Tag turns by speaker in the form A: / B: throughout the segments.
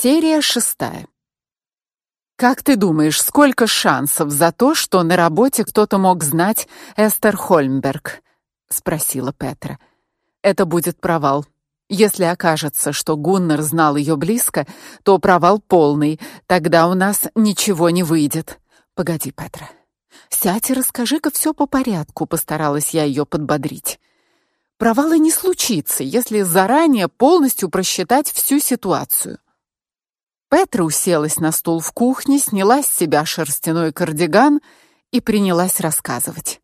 A: Серия шестая. Как ты думаешь, сколько шансов за то, что на работе кто-то мог знать Эстер Хольмберг? спросила Петра. Это будет провал. Если окажется, что Гуннар знал ее близко, то провал полный. Тогда у нас ничего не выйдет. Погоди, Петра. Сядь и расскажи-ка все по порядку, постаралась я ее подбодрить. Провала не случится, если заранее полностью просчитать всю ситуацию. Петра уселась на стул в кухне, сняла с себя шерстяной кардиган и принялась рассказывать.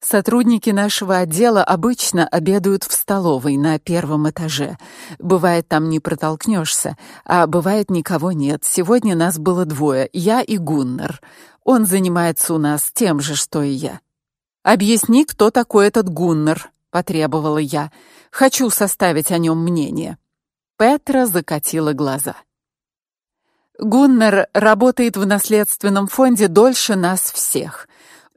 A: Сотрудники нашего отдела обычно обедают в столовой на первом этаже. Бывает, там не протолкнешься, а бывает никого нет. Сегодня нас было двое, я и Гуннар. Он занимается у нас тем же, что и я. Объясни, кто такой этот Гуннар, потребовала я. Хочу составить о нем мнение. Петра закатила глаза. Гуннер работает в наследственном фонде дольше нас всех.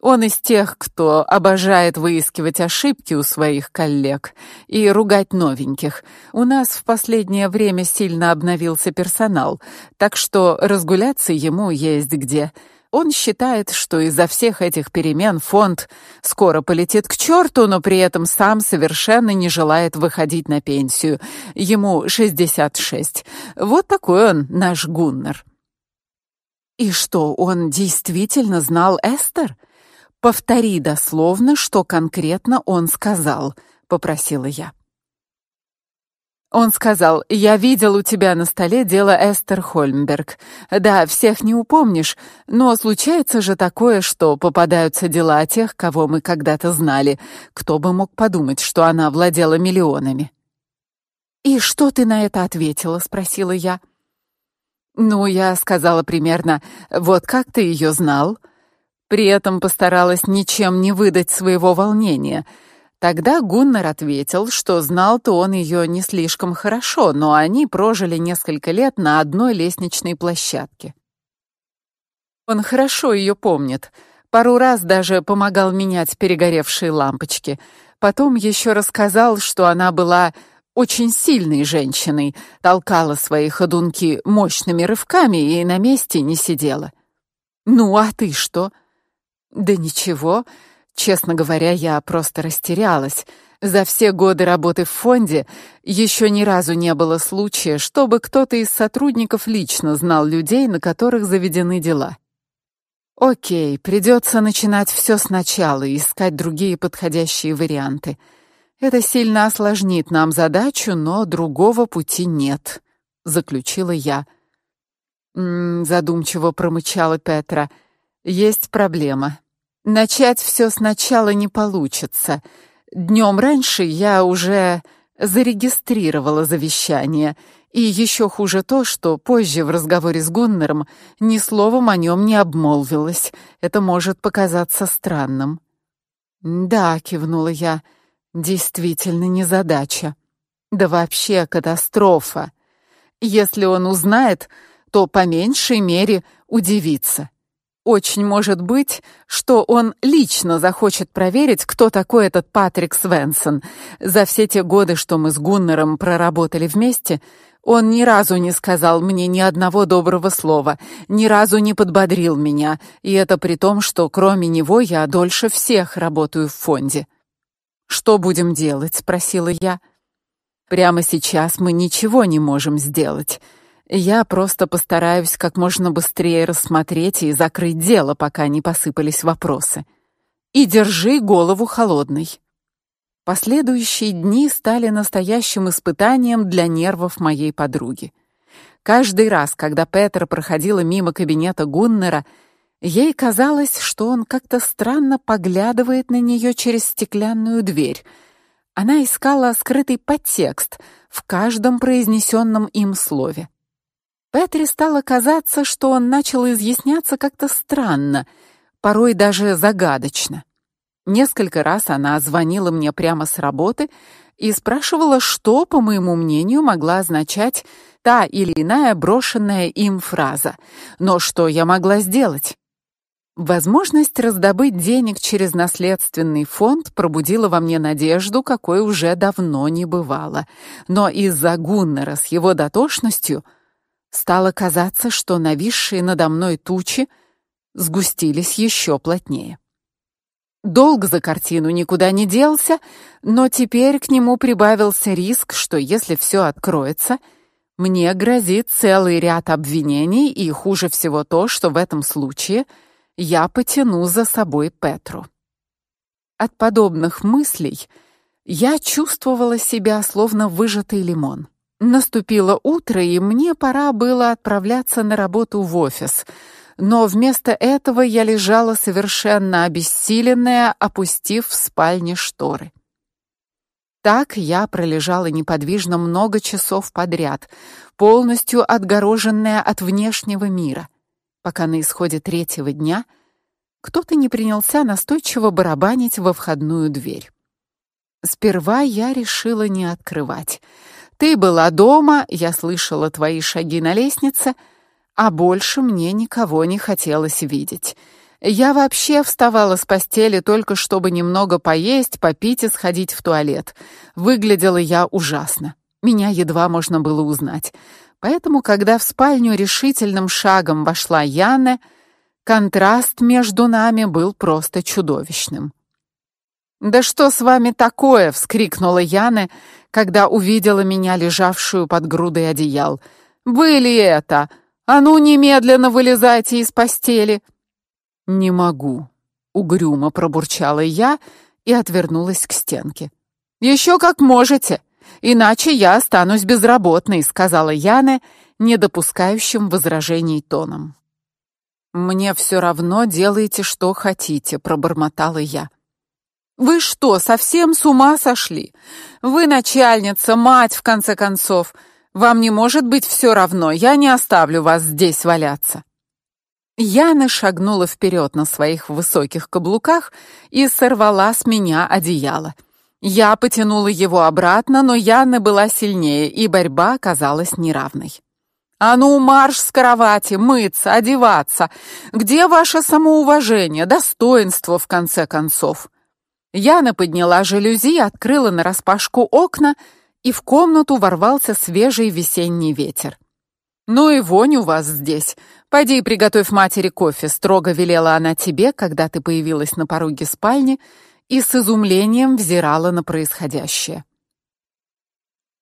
A: Он из тех, кто обожает выискивать ошибки у своих коллег и ругать новеньких. У нас в последнее время сильно обновился персонал, так что разгуляться ему есть где. Он считает, что из-за всех этих перемен фонд скоро полетит к черту, но при этом сам совершенно не желает выходить на пенсию. Ему 66. Вот такой он, наш Гуннер. И что, он действительно знал Эстер? Повтори дословно, что конкретно он сказал, попросила я. Он сказал: "Я видел у тебя на столе дело Эстер Хольмберг. Да, всех не упомнишь, но случается же такое, что попадаются дела тех, кого мы когда-то знали. Кто бы мог подумать, что она владела миллионами?" "И что ты на это ответила?" спросила я. "Ну, я сказала примерно: вот как ты ее знал?" При этом постаралась ничем не выдать своего волнения. Тогда Гуннар ответил, что знал-то он ее не слишком хорошо, но они прожили несколько лет на одной лестничной площадке. Он хорошо ее помнит. Пару раз даже помогал менять перегоревшие лампочки. Потом еще рассказал, что она была очень сильной женщиной, толкала свои ходунки мощными рывками и на месте не сидела. Ну, а ты что? Да ничего, Честно говоря, я просто растерялась. За все годы работы в фонде еще ни разу не было случая, чтобы кто-то из сотрудников лично знал людей, на которых заведены дела. О'кей, придется начинать все сначала и искать другие подходящие варианты. Это сильно осложнит нам задачу, но другого пути нет, заключила я. М -м, задумчиво промычала Петра. Есть проблема. Начать все сначала не получится. Днем раньше я уже зарегистрировала завещание, и еще хуже то, что позже в разговоре с Гуннером ни словом о нем не обмолвилась. Это может показаться странным. Да, кивнула я. Действительно незадача. Да вообще катастрофа. Если он узнает, то по меньшей мере удивится. Очень может быть, что он лично захочет проверить, кто такой этот Патрик Свенсон. За все те годы, что мы с Гуннером проработали вместе, он ни разу не сказал мне ни одного доброго слова, ни разу не подбодрил меня, и это при том, что кроме него я дольше всех работаю в фонде. Что будем делать, спросила я. Прямо сейчас мы ничего не можем сделать. Я просто постараюсь как можно быстрее рассмотреть и закрыть дело, пока не посыпались вопросы. И держи голову холодной. Последующие дни стали настоящим испытанием для нервов моей подруги. Каждый раз, когда Петр проходила мимо кабинета Гуннера, ей казалось, что он как-то странно поглядывает на нее через стеклянную дверь. Она искала скрытый подтекст в каждом произнесенном им слове. Петри стало казаться, что он начал изъясняться как-то странно, порой даже загадочно. Несколько раз она звонила мне прямо с работы и спрашивала, что, по моему мнению, могла означать та или иная брошенная им фраза. Но что я могла сделать? Возможность раздобыть денег через наследственный фонд пробудила во мне надежду, какой уже давно не бывало. Но из-за Гуннера с его дотошностью Стало казаться, что нависшие надо мной тучи сгустились еще плотнее. Долг за картину никуда не делся, но теперь к нему прибавился риск, что если все откроется, мне грозит целый ряд обвинений, и хуже всего то, что в этом случае я потяну за собой Петру. От подобных мыслей я чувствовала себя словно выжатый лимон. Наступило утро, и мне пора было отправляться на работу в офис — но вместо этого я лежала совершенно обессиленная, опустив в спальне шторы. Так я пролежала неподвижно много часов подряд, полностью отгороженная от внешнего мира, пока на исходе третьего дня кто-то не принялся настойчиво барабанить во входную дверь. Сперва я решила не открывать. Ты была дома, я слышала твои шаги на лестнице — а больше мне никого не хотелось видеть. Я вообще вставала с постели только чтобы немного поесть, попить и сходить в туалет. Выглядела я ужасно. Меня едва можно было узнать. Поэтому, когда в спальню решительным шагом вошла Яна, контраст между нами был просто чудовищным. "Да что с вами такое?" вскрикнула Яна, когда увидела меня лежавшую под грудой одеял. "Вы ли это? А ну немедленно вылезайте из постели. Не могу, угрюмо пробурчала я и отвернулась к стенке. Еще как можете, иначе я останусь безработной, сказала Яна, не допускающим возражений тоном. Мне все равно, делайте что хотите, пробормотала я. Вы что, совсем с ума сошли? Вы начальница, мать в конце концов. Вам не может быть все равно, я не оставлю вас здесь валяться. Яна шагнула вперед на своих высоких каблуках и сорвала с меня одеяло. Я потянула его обратно, но Яна была сильнее, и борьба оказалась неравной. А ну, марш с кровати, мыться, одеваться. Где ваше самоуважение, достоинство в конце концов? Яна подняла жалюзи, открыла нараспашку окна и в комнату ворвался свежий весенний ветер. Ну и вонь у вас здесь. Пойди и приготовь матери кофе, строго велела она тебе, когда ты появилась на пороге спальни и с изумлением взирала на происходящее.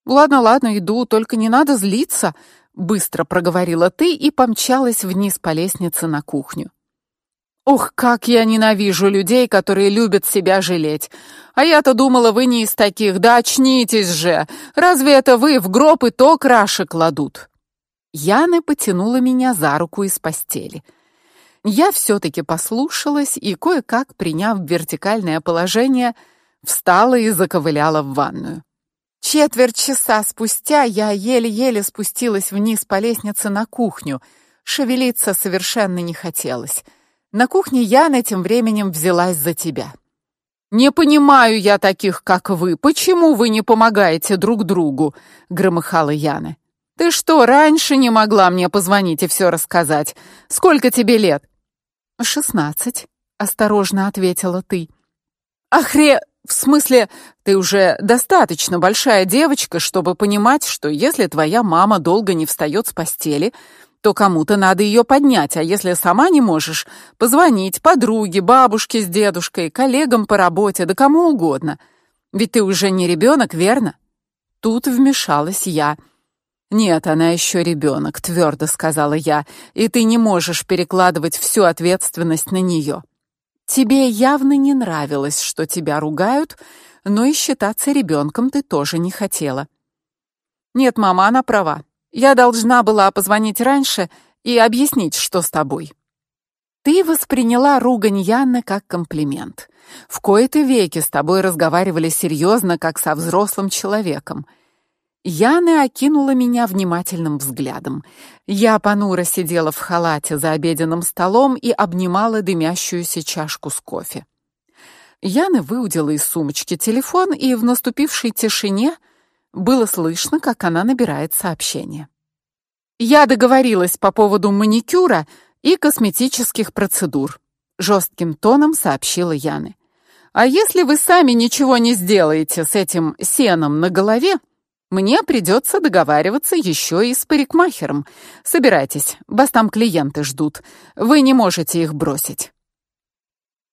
A: Ладно, ладно, иду, только не надо злиться, быстро проговорила ты и помчалась вниз по лестнице на кухню. Ох, как я ненавижу людей, которые любят себя жалеть. А я-то думала, вы не из таких. Да очнитесь же. Разве это вы в гроб и то краши кладут? Яна потянула меня за руку из постели. Я все таки послушалась и кое-как, приняв вертикальное положение, встала и заковыляла в ванную. Четверть часа спустя я еле-еле спустилась вниз по лестнице на кухню. Шевелиться совершенно не хотелось. На кухне Яна тем временем взялась за тебя. Не понимаю я таких, как вы. Почему вы не помогаете друг другу? громыхала Яна. Ты что, раньше не могла мне позвонить и все рассказать? Сколько тебе лет? «Шестнадцать», — осторожно ответила ты. Ахре, в смысле, ты уже достаточно большая девочка, чтобы понимать, что если твоя мама долго не встает с постели, то кому-то надо ее поднять, а если сама не можешь, позвонить подруге, бабушке с дедушкой, коллегам по работе, да кому угодно. Ведь ты уже не ребенок, верно? Тут вмешалась я. Нет, она еще ребенок, твердо сказала я, и ты не можешь перекладывать всю ответственность на нее. Тебе явно не нравилось, что тебя ругают, но и считаться ребенком ты тоже не хотела. Нет, мама, она права. Я должна была позвонить раньше и объяснить, что с тобой. Ты восприняла ругань Янны как комплимент. В кои-то веки с тобой разговаривали серьезно, как со взрослым человеком. Яна окинула меня внимательным взглядом. Я понуро сидела в халате за обеденным столом и обнимала дымящуюся чашку с кофе. Яна выудила из сумочки телефон и в наступившей тишине было слышно, как она набирает сообщение. Я договорилась по поводу маникюра и косметических процедур, жестким тоном сообщила Яна. А если вы сами ничего не сделаете с этим сеном на голове, Мне придется договариваться еще и с парикмахером. Собирайтесь, вас там клиенты ждут. Вы не можете их бросить.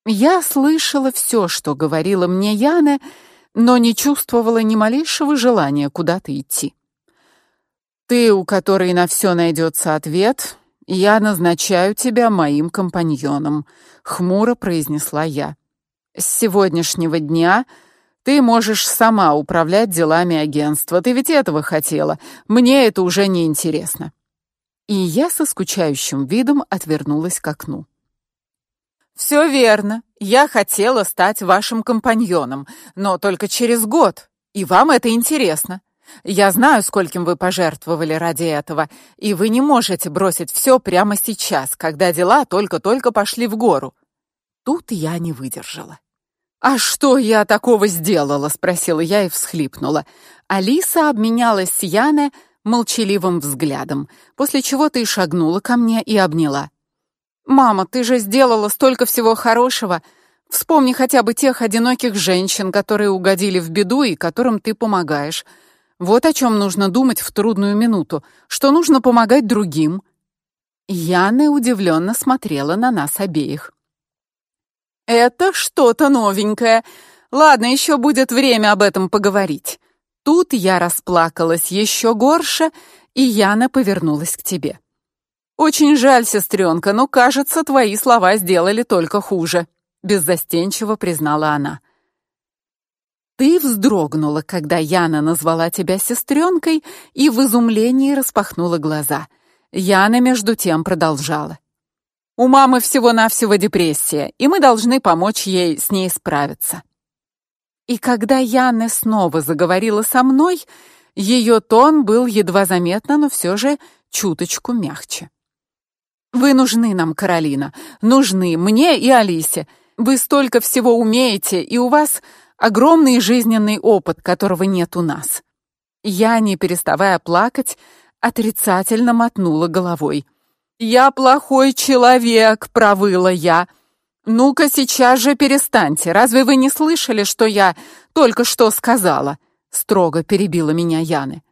A: Я слышала все, что говорила мне Яна, но не чувствовала ни малейшего желания куда-то идти. Ты, у которой на все найдется ответ, я назначаю тебя моим компаньоном, хмуро произнесла я. С сегодняшнего дня ты можешь сама управлять делами агентства. Ты ведь этого хотела. Мне это уже не интересно. И я со скучающим видом отвернулась к окну. Все верно. Я хотела стать вашим компаньоном, но только через год. И вам это интересно. Я знаю, скольким вы пожертвовали ради этого, и вы не можете бросить все прямо сейчас, когда дела только-только пошли в гору. Тут я не выдержала. А что я такого сделала, спросила я и всхлипнула. Алиса обменялась с Яной молчаливым взглядом, после чего ты шагнула ко мне и обняла. Мама, ты же сделала столько всего хорошего. Вспомни хотя бы тех одиноких женщин, которые угодили в беду и которым ты помогаешь. Вот о чем нужно думать в трудную минуту, что нужно помогать другим. Яна удивленно смотрела на нас обеих. Это что-то новенькое. Ладно, еще будет время об этом поговорить. Тут я расплакалась еще горше, и Яна повернулась к тебе. Очень жаль, сестренка, но, кажется, твои слова сделали только хуже, беззастенчиво признала она. Ты вздрогнула, когда Яна назвала тебя сестренкой, и в изумлении распахнула глаза. Яна между тем продолжала: У мамы всего-навсего депрессия, и мы должны помочь ей с ней справиться. И когда Яна снова заговорила со мной, ее тон был едва заметно, но все же чуточку мягче. Вы нужны нам, Каролина, нужны мне и Алисе. Вы столько всего умеете, и у вас огромный жизненный опыт, которого нет у нас. Я, не переставая плакать, отрицательно мотнула головой. Я плохой человек, провыла я. Ну-ка сейчас же перестаньте. Разве вы не слышали, что я только что сказала? строго перебила меня Яны.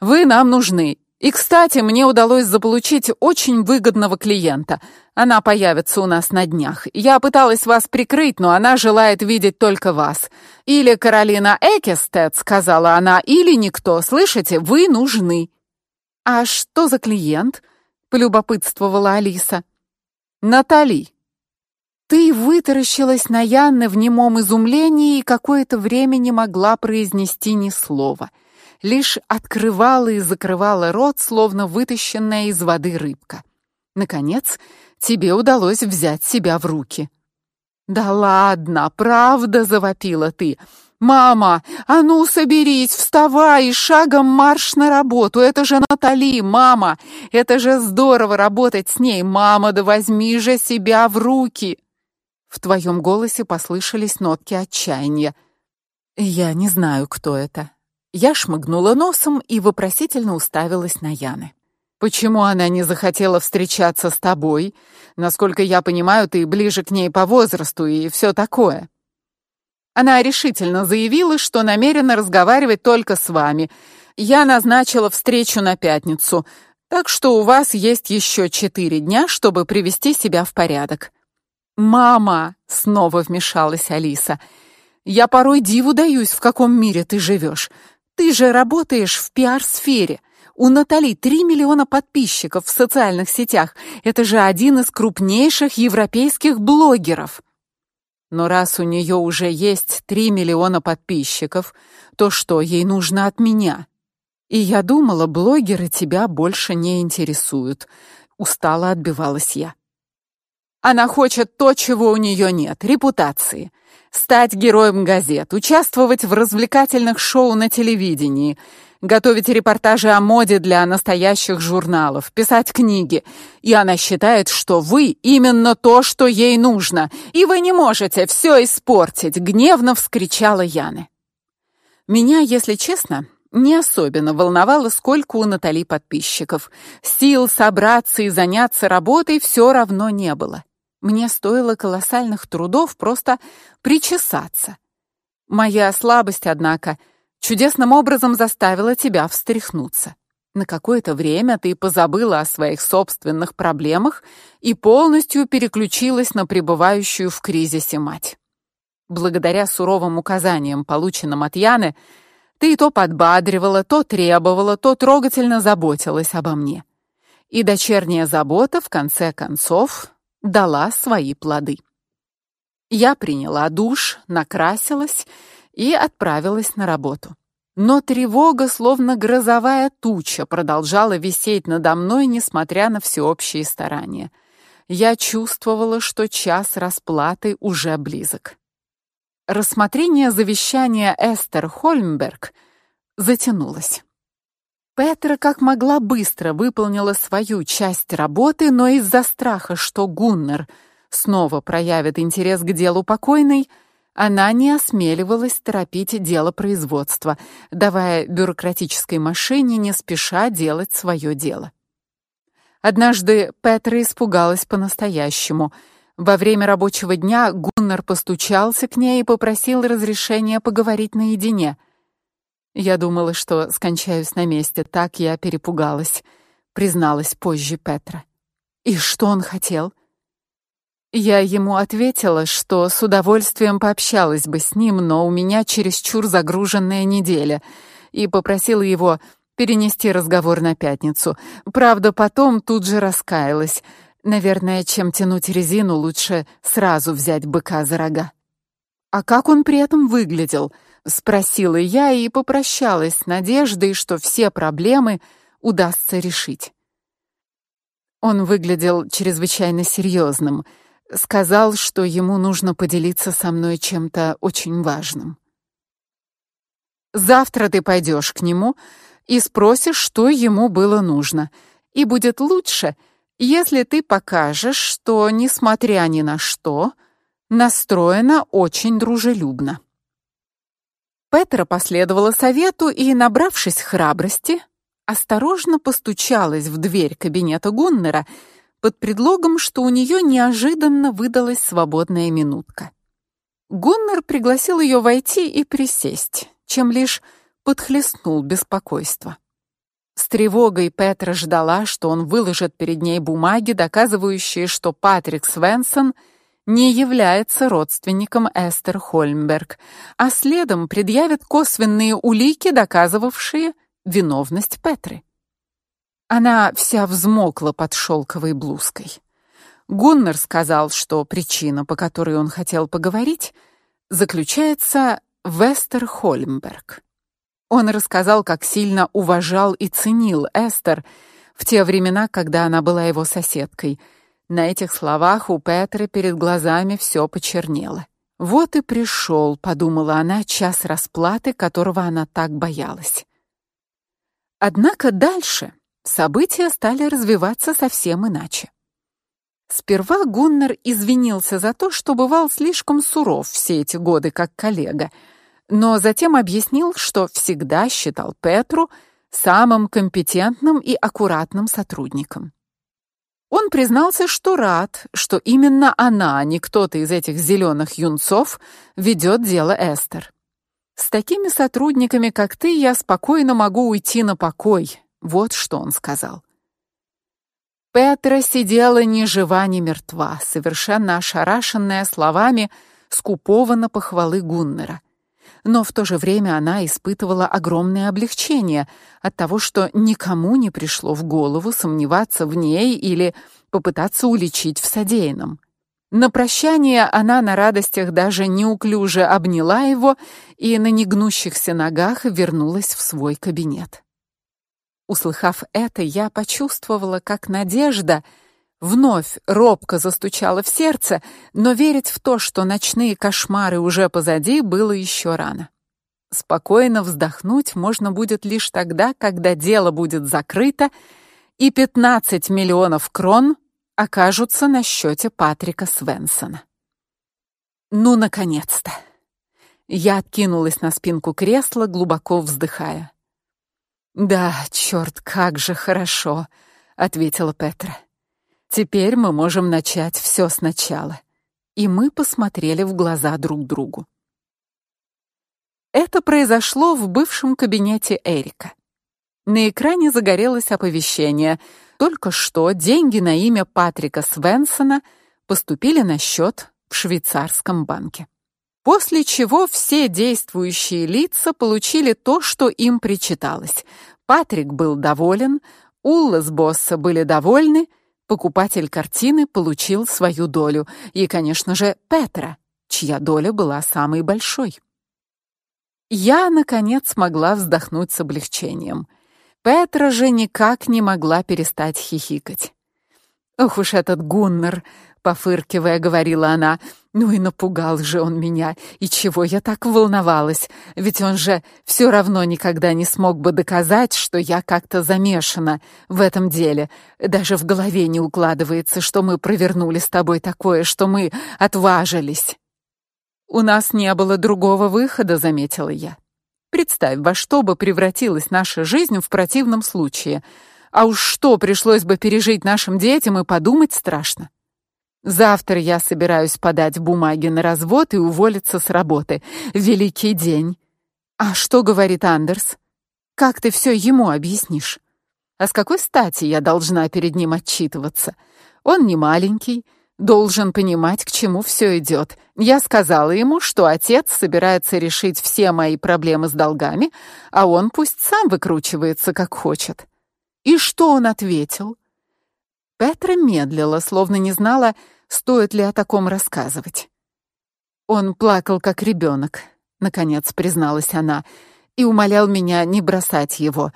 A: Вы нам нужны, и, кстати, мне удалось заполучить очень выгодного клиента. Она появится у нас на днях. Я пыталась вас прикрыть, но она желает видеть только вас. Или Каролина Экестед, сказала она, или никто. Слышите, вы нужны. А что за клиент? полюбопытствовала Алиса. Натали. Ты вытаращилась на Янны в немом изумлении и какое-то время не могла произнести ни слова лишь открывала и закрывала рот, словно вытащенная из воды рыбка. Наконец, тебе удалось взять себя в руки. Да ладно, правда, завопила ты. Мама, а ну соберись, вставай и шагом марш на работу. Это же Натали, мама. Это же здорово работать с ней. Мама, да возьми же себя в руки. В твоем голосе послышались нотки отчаяния. Я не знаю, кто это. Я шмыгнула носом и вопросительно уставилась на Яны. Почему она не захотела встречаться с тобой? Насколько я понимаю, ты ближе к ней по возрасту и все такое. Она решительно заявила, что намерена разговаривать только с вами. Я назначила встречу на пятницу, так что у вас есть еще четыре дня, чтобы привести себя в порядок. Мама, снова вмешалась Алиса. Я порой диву даюсь, в каком мире ты живешь. Ты же работаешь в пиар-сфере. У Натали 3 миллиона подписчиков в социальных сетях. Это же один из крупнейших европейских блогеров. Но раз у нее уже есть 3 миллиона подписчиков, то что ей нужно от меня? И я думала, блогеры тебя больше не интересуют. Устало отбивалась я. Она хочет то, чего у нее нет репутации стать героем газет, участвовать в развлекательных шоу на телевидении, готовить репортажи о моде для настоящих журналов, писать книги. И она считает, что вы именно то, что ей нужно, и вы не можете все испортить, гневно вскричала Яна. Меня, если честно, не особенно волновало, сколько у Натали подписчиков. Сил собраться и заняться работой все равно не было. Мне стоило колоссальных трудов просто причесаться. Моя слабость, однако, чудесным образом заставила тебя встряхнуться. На какое-то время ты позабыла о своих собственных проблемах и полностью переключилась на пребывающую в кризисе мать. Благодаря суровым указаниям, полученным от Яны, ты то подбадривала, то требовала, то трогательно заботилась обо мне. И дочерняя забота в конце концов дала свои плоды. Я приняла душ, накрасилась и отправилась на работу. Но тревога, словно грозовая туча, продолжала висеть надо мной, несмотря на всеобщие старания. Я чувствовала, что час расплаты уже близок. Рассмотрение завещания Эстер Хольмберг затянулось. Петра как могла быстро выполнила свою часть работы, но из-за страха, что Гуннер снова проявит интерес к делу покойной, она не осмеливалась торопить дело производства, давая бюрократической машине не спеша делать свое дело. Однажды Петра испугалась по-настоящему. Во время рабочего дня Гуннер постучался к ней и попросил разрешения поговорить наедине. Я думала, что скончаюсь на месте, так я перепугалась, призналась позже Петра. И что он хотел? Я ему ответила, что с удовольствием пообщалась бы с ним, но у меня чересчур загруженная неделя, и попросила его перенести разговор на пятницу. Правда, потом тут же раскаялась. Наверное, чем тянуть резину, лучше сразу взять быка за рога. А как он при этом выглядел? Спросила я и попрощалась с надеждой, что все проблемы удастся решить. Он выглядел чрезвычайно серьезным, сказал, что ему нужно поделиться со мной чем-то очень важным. Завтра ты пойдешь к нему и спросишь, что ему было нужно, и будет лучше, если ты покажешь, что несмотря ни на что, настроена очень дружелюбно. Петра последовала совету и, набравшись храбрости, осторожно постучалась в дверь кабинета Гуннера под предлогом, что у нее неожиданно выдалась свободная минутка. Гуннер пригласил ее войти и присесть, чем лишь подхлестнул беспокойство. С тревогой Петра ждала, что он выложит перед ней бумаги, доказывающие, что Патрик Свенсон — не является родственником Эстер Хольмберг, а следом предъявит косвенные улики, доказывавшие виновность Петры. Она вся взмокла под шелковой блузкой. Гуннер сказал, что причина, по которой он хотел поговорить, заключается в Эстер Хольмберг. Он рассказал, как сильно уважал и ценил Эстер в те времена, когда она была его соседкой — на этих словах у Петры перед глазами все почернело. Вот и пришел, подумала она, час расплаты, которого она так боялась. Однако дальше события стали развиваться совсем иначе. Сперва Гуннер извинился за то, что бывал слишком суров все эти годы как коллега, но затем объяснил, что всегда считал Петру самым компетентным и аккуратным сотрудником. Он признался, что рад, что именно она, а не кто-то из этих зеленых юнцов, ведет дело Эстер. С такими сотрудниками, как ты, я спокойно могу уйти на покой, вот что он сказал. Петра сидела ни жива, ни мертва, совершенно ошарашенная словами скупого похвалы Гуннера но в то же время она испытывала огромное облегчение от того, что никому не пришло в голову сомневаться в ней или попытаться уличить в содеянном. На прощание она на радостях даже неуклюже обняла его и на негнущихся ногах вернулась в свой кабинет. Услыхав это, я почувствовала, как надежда — Вновь робко застучало в сердце, но верить в то, что ночные кошмары уже позади, было еще рано. Спокойно вздохнуть можно будет лишь тогда, когда дело будет закрыто и 15 миллионов крон окажутся на счете Патрика Свенсона. Ну наконец-то. Я откинулась на спинку кресла, глубоко вздыхая. Да, черт, как же хорошо, ответила Петра. Теперь мы можем начать все сначала. И мы посмотрели в глаза друг другу. Это произошло в бывшем кабинете Эрика. На экране загорелось оповещение. Только что деньги на имя Патрика Свенсона поступили на счет в швейцарском банке. После чего все действующие лица получили то, что им причиталось. Патрик был доволен, Улла с босса были довольны, покупатель картины получил свою долю, и, конечно же, Петра, чья доля была самой большой. Я наконец смогла вздохнуть с облегчением. Петра же никак не могла перестать хихикать. Ох уж этот Гуннар, пофыркивая, говорила она. Ну и напугал же он меня. И чего я так волновалась? Ведь он же все равно никогда не смог бы доказать, что я как-то замешана в этом деле. Даже в голове не укладывается, что мы провернули с тобой такое, что мы отважились. У нас не было другого выхода, заметила я. Представь, во что бы превратилась наша жизнь в противном случае. А уж что пришлось бы пережить нашим детям и подумать страшно. Завтра я собираюсь подать бумаги на развод и уволиться с работы. Великий день. А что говорит Андерс? Как ты все ему объяснишь? А с какой стати я должна перед ним отчитываться? Он не маленький, должен понимать, к чему все идет. Я сказала ему, что отец собирается решить все мои проблемы с долгами, а он пусть сам выкручивается как хочет. И что он ответил? Петра медлила, словно не знала, стоит ли о таком рассказывать. Он плакал как ребенок, наконец призналась она, и умолял меня не бросать его.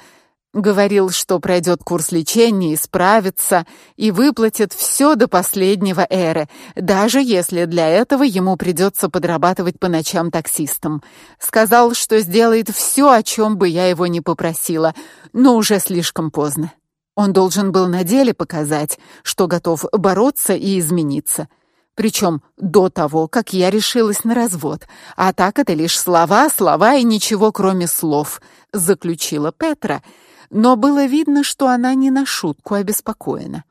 A: Говорил, что пройдет курс лечения, исправится и выплатит все до последнего эры, даже если для этого ему придется подрабатывать по ночам таксистом. Сказал, что сделает все, о чем бы я его не попросила, но уже слишком поздно. Он должен был на деле показать, что готов бороться и измениться. Причем до того, как я решилась на развод. А так это лишь слова, слова и ничего кроме слов, заключила Петра, но было видно, что она не на шутку обеспокоена.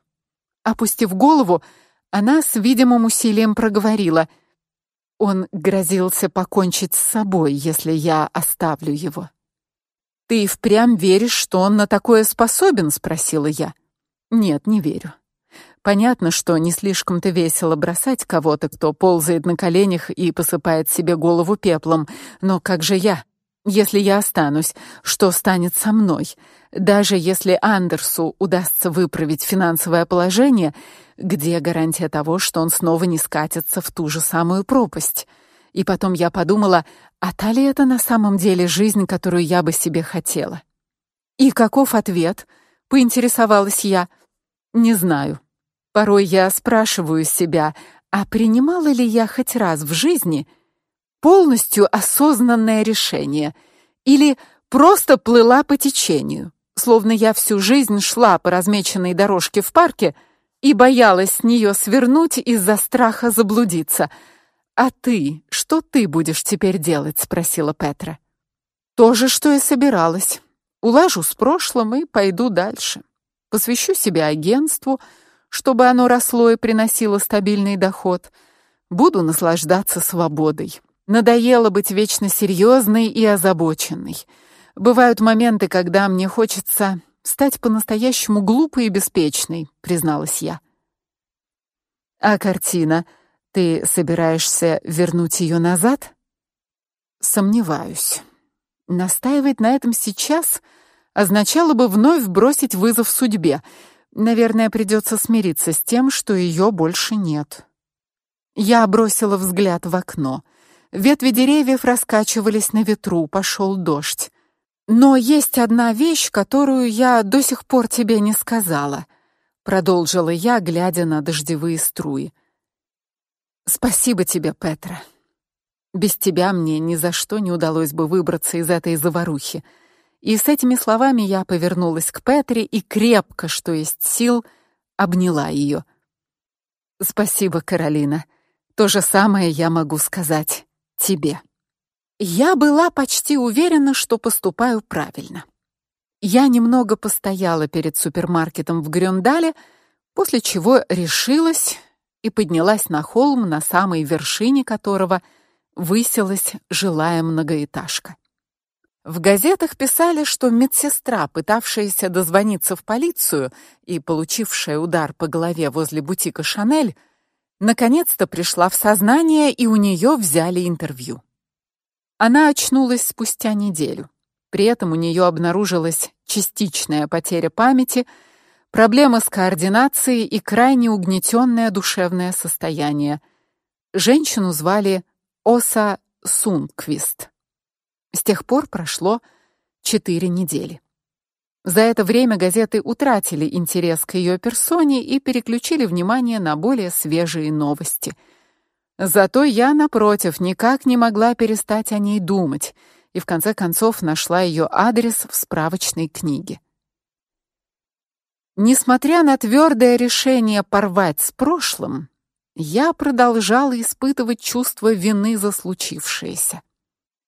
A: Опустив голову, она с видимым усилием проговорила: "Он грозился покончить с собой, если я оставлю его". Ты впрямь веришь, что он на такое способен, спросила я. Нет, не верю. Понятно, что не слишком-то весело бросать кого-то, кто ползает на коленях и посыпает себе голову пеплом, но как же я? Если я останусь, что станет со мной? Даже если Андерсу удастся выправить финансовое положение, где гарантия того, что он снова не скатится в ту же самую пропасть? И потом я подумала, а та ли это на самом деле жизнь, которую я бы себе хотела? И каков ответ? Поинтересовалась я. Не знаю. Порой я спрашиваю себя, а принимала ли я хоть раз в жизни полностью осознанное решение или просто плыла по течению, словно я всю жизнь шла по размеченной дорожке в парке и боялась с нее свернуть из-за страха заблудиться — «А ты, что ты будешь теперь делать?» — спросила Петра. «То же, что и собиралась. Улажу с прошлым и пойду дальше. Посвящу себя агентству, чтобы оно росло и приносило стабильный доход. Буду наслаждаться свободой. Надоело быть вечно серьезной и озабоченной. Бывают моменты, когда мне хочется стать по-настоящему глупой и беспечной», — призналась я. «А картина?» Ты собираешься вернуть ее назад? Сомневаюсь. Настаивать на этом сейчас означало бы вновь бросить вызов судьбе. Наверное, придется смириться с тем, что ее больше нет. Я бросила взгляд в окно. Ветви деревьев раскачивались на ветру, пошел дождь. Но есть одна вещь, которую я до сих пор тебе не сказала, продолжила я, глядя на дождевые струи. Спасибо тебе, Петра. Без тебя мне ни за что не удалось бы выбраться из этой заварухи. И с этими словами я повернулась к Петре и крепко, что есть сил, обняла ее. Спасибо, Каролина. То же самое я могу сказать тебе. Я была почти уверена, что поступаю правильно. Я немного постояла перед супермаркетом в Грюндале, после чего решилась и поднялась на холм, на самой вершине которого высилась жилая многоэтажка. В газетах писали, что медсестра, пытавшаяся дозвониться в полицию и получившая удар по голове возле бутика Шанель, наконец-то пришла в сознание и у нее взяли интервью. Она очнулась спустя неделю. При этом у нее обнаружилась частичная потеря памяти, проблемы с координацией и крайне угнетенное душевное состояние. Женщину звали Оса Сунквист. С тех пор прошло четыре недели. За это время газеты утратили интерес к ее персоне и переключили внимание на более свежие новости. Зато я напротив никак не могла перестать о ней думать и в конце концов нашла ее адрес в справочной книге. Несмотря на твердое решение порвать с прошлым, я продолжала испытывать чувство вины за случившееся.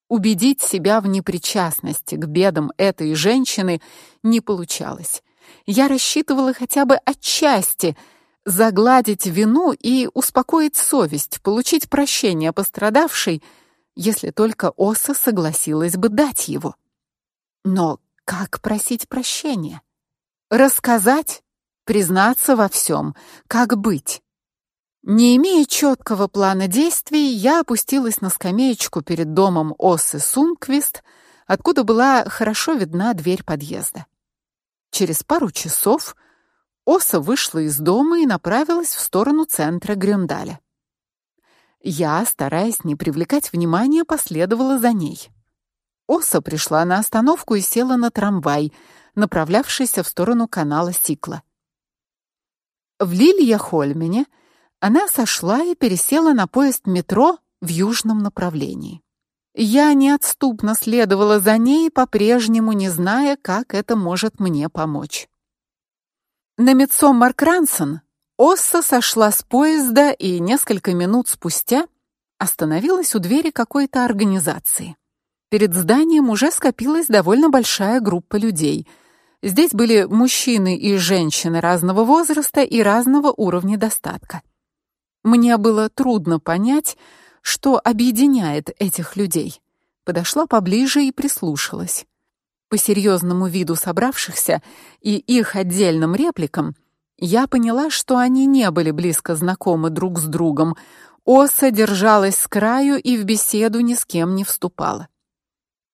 A: Убедить себя в непричастности к бедам этой женщины не получалось. Я рассчитывала хотя бы отчасти загладить вину и успокоить совесть, получить прощение пострадавшей, если только Оса согласилась бы дать его. Но как просить прощения? Рассказать, признаться во всем, как быть? Не имея четкого плана действий, я опустилась на скамеечку перед домом Осы Сунквист, откуда была хорошо видна дверь подъезда. Через пару часов Оса вышла из дома и направилась в сторону центра Грюндаля. Я, стараясь не привлекать внимания, последовала за ней. Оса пришла на остановку и села на трамвай, направлявшийся в сторону канала Сикла. В Лилья-Хольмене она сошла и пересела на поезд метро в южном направлении. Я неотступно следовала за ней, по-прежнему не зная, как это может мне помочь. На Митсоммар-Крансен Осса сошла с поезда и несколько минут спустя остановилась у двери какой-то организации. Перед зданием уже скопилась довольно большая группа людей. Здесь были мужчины и женщины разного возраста и разного уровня достатка. Мне было трудно понять, что объединяет этих людей. Подошла поближе и прислушалась. По серьезному виду собравшихся и их отдельным репликам я поняла, что они не были близко знакомы друг с другом. Оса держалась с краю и в беседу ни с кем не вступала.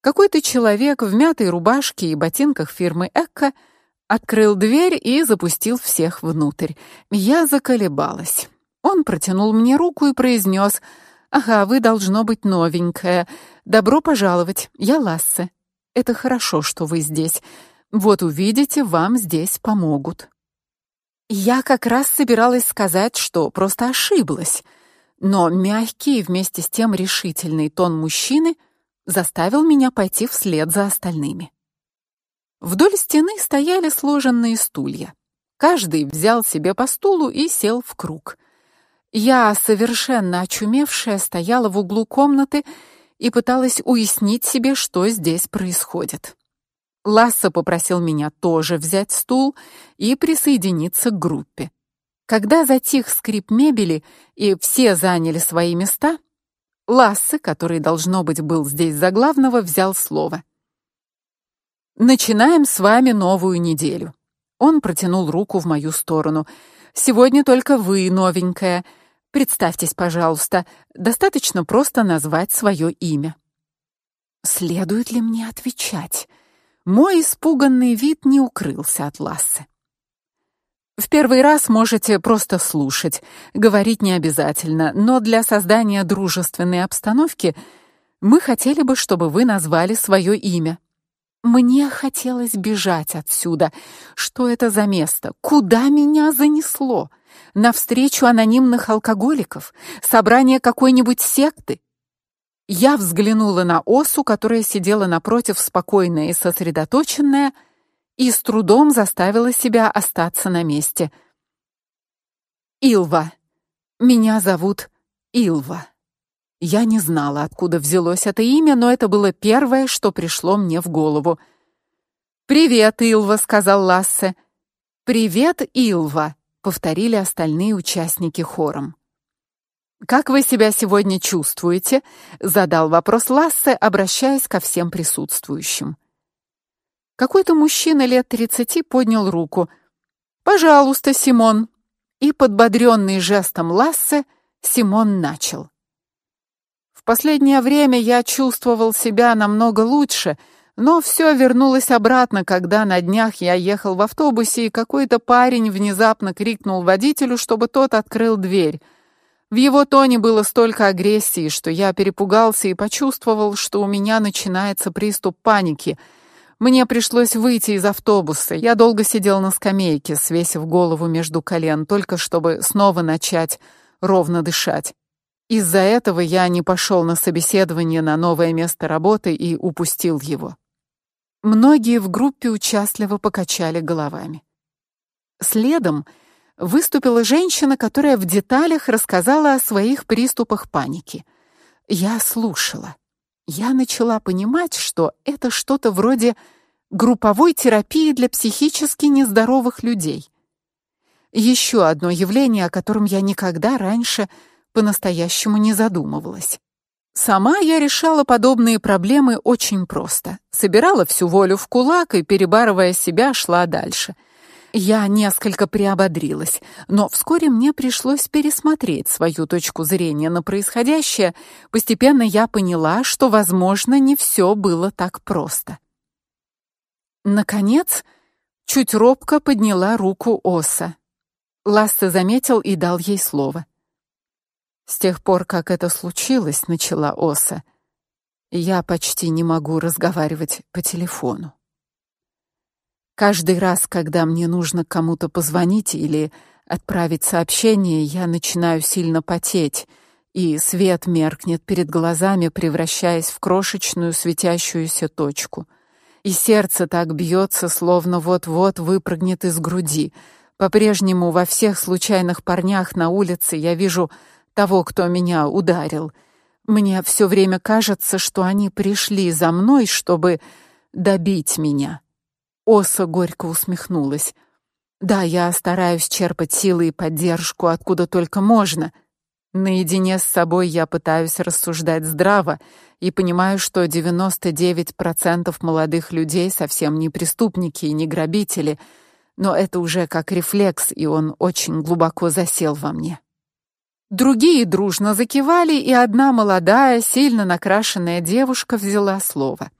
A: Какой-то человек в мятой рубашке и ботинках фирмы Экко открыл дверь и запустил всех внутрь. Я заколебалась. Он протянул мне руку и произнес: "Ага, вы должно быть новенькая. Добро пожаловать. Я Лассе. Это хорошо, что вы здесь. Вот увидите, вам здесь помогут". Я как раз собиралась сказать, что просто ошиблась, но мягкий и вместе с тем решительный тон мужчины заставил меня пойти вслед за остальными. Вдоль стены стояли сложенные стулья. Каждый взял себе по стулу и сел в круг. Я, совершенно очумевшая, стояла в углу комнаты и пыталась уяснить себе, что здесь происходит. Ласса попросил меня тоже взять стул и присоединиться к группе. Когда затих скрип мебели и все заняли свои места, Лассе, который должно быть был здесь за главного, взял слово. Начинаем с вами новую неделю. Он протянул руку в мою сторону. Сегодня только вы новенькая. Представьтесь, пожалуйста. Достаточно просто назвать свое имя. Следует ли мне отвечать? Мой испуганный вид не укрылся от Лассы. В первый раз можете просто слушать, говорить не обязательно, но для создания дружественной обстановки мы хотели бы, чтобы вы назвали свое имя. Мне хотелось бежать отсюда. Что это за место? Куда меня занесло? На встречу анонимных алкоголиков? Собрание какой-нибудь секты? Я взглянула на Осу, которая сидела напротив, спокойная и сосредоточенная, и с трудом заставила себя остаться на месте. Илва. Меня зовут Илва. Я не знала, откуда взялось это имя, но это было первое, что пришло мне в голову. "Привет, Илва", сказал Лассе. "Привет, Илва", повторили остальные участники хором. Как вы себя сегодня чувствуете? задал вопрос Лассе, обращаясь ко всем присутствующим. Какой-то мужчина лет тридцати поднял руку. Пожалуйста, Симон. И подбодренный жестом Лассе Симон начал. В последнее время я чувствовал себя намного лучше, но все вернулось обратно, когда на днях я ехал в автобусе, и какой-то парень внезапно крикнул водителю, чтобы тот открыл дверь. В его тоне было столько агрессии, что я перепугался и почувствовал, что у меня начинается приступ паники. Мне пришлось выйти из автобуса. Я долго сидел на скамейке, свесив голову между колен, только чтобы снова начать ровно дышать. Из-за этого я не пошел на собеседование на новое место работы и упустил его. Многие в группе участливо покачали головами. Следом выступила женщина, которая в деталях рассказала о своих приступах паники. Я слушала. Я начала понимать, что это что-то вроде групповой терапии для психически нездоровых людей. Еще одно явление, о котором я никогда раньше по-настоящему не задумывалась. Сама я решала подобные проблемы очень просто. Собирала всю волю в кулак и, перебарывая себя, шла дальше — я несколько приободрилась, но вскоре мне пришлось пересмотреть свою точку зрения на происходящее. Постепенно я поняла, что, возможно, не все было так просто. Наконец, чуть робко подняла руку Оса. Ласте заметил и дал ей слово. С тех пор, как это случилось, начала Оса, я почти не могу разговаривать по телефону. Каждый раз, когда мне нужно кому-то позвонить или отправить сообщение, я начинаю сильно потеть, и свет меркнет перед глазами, превращаясь в крошечную светящуюся точку. И сердце так бьется, словно вот-вот выпрыгнет из груди. По-прежнему во всех случайных парнях на улице я вижу того, кто меня ударил. Мне все время кажется, что они пришли за мной, чтобы добить меня. Оса горько усмехнулась. Да, я стараюсь черпать силы и поддержку откуда только можно. Наедине с собой я пытаюсь рассуждать здраво и понимаю, что 99% молодых людей совсем не преступники и не грабители, но это уже как рефлекс, и он очень глубоко засел во мне. Другие дружно закивали, и одна молодая, сильно накрашенная девушка взяла слово.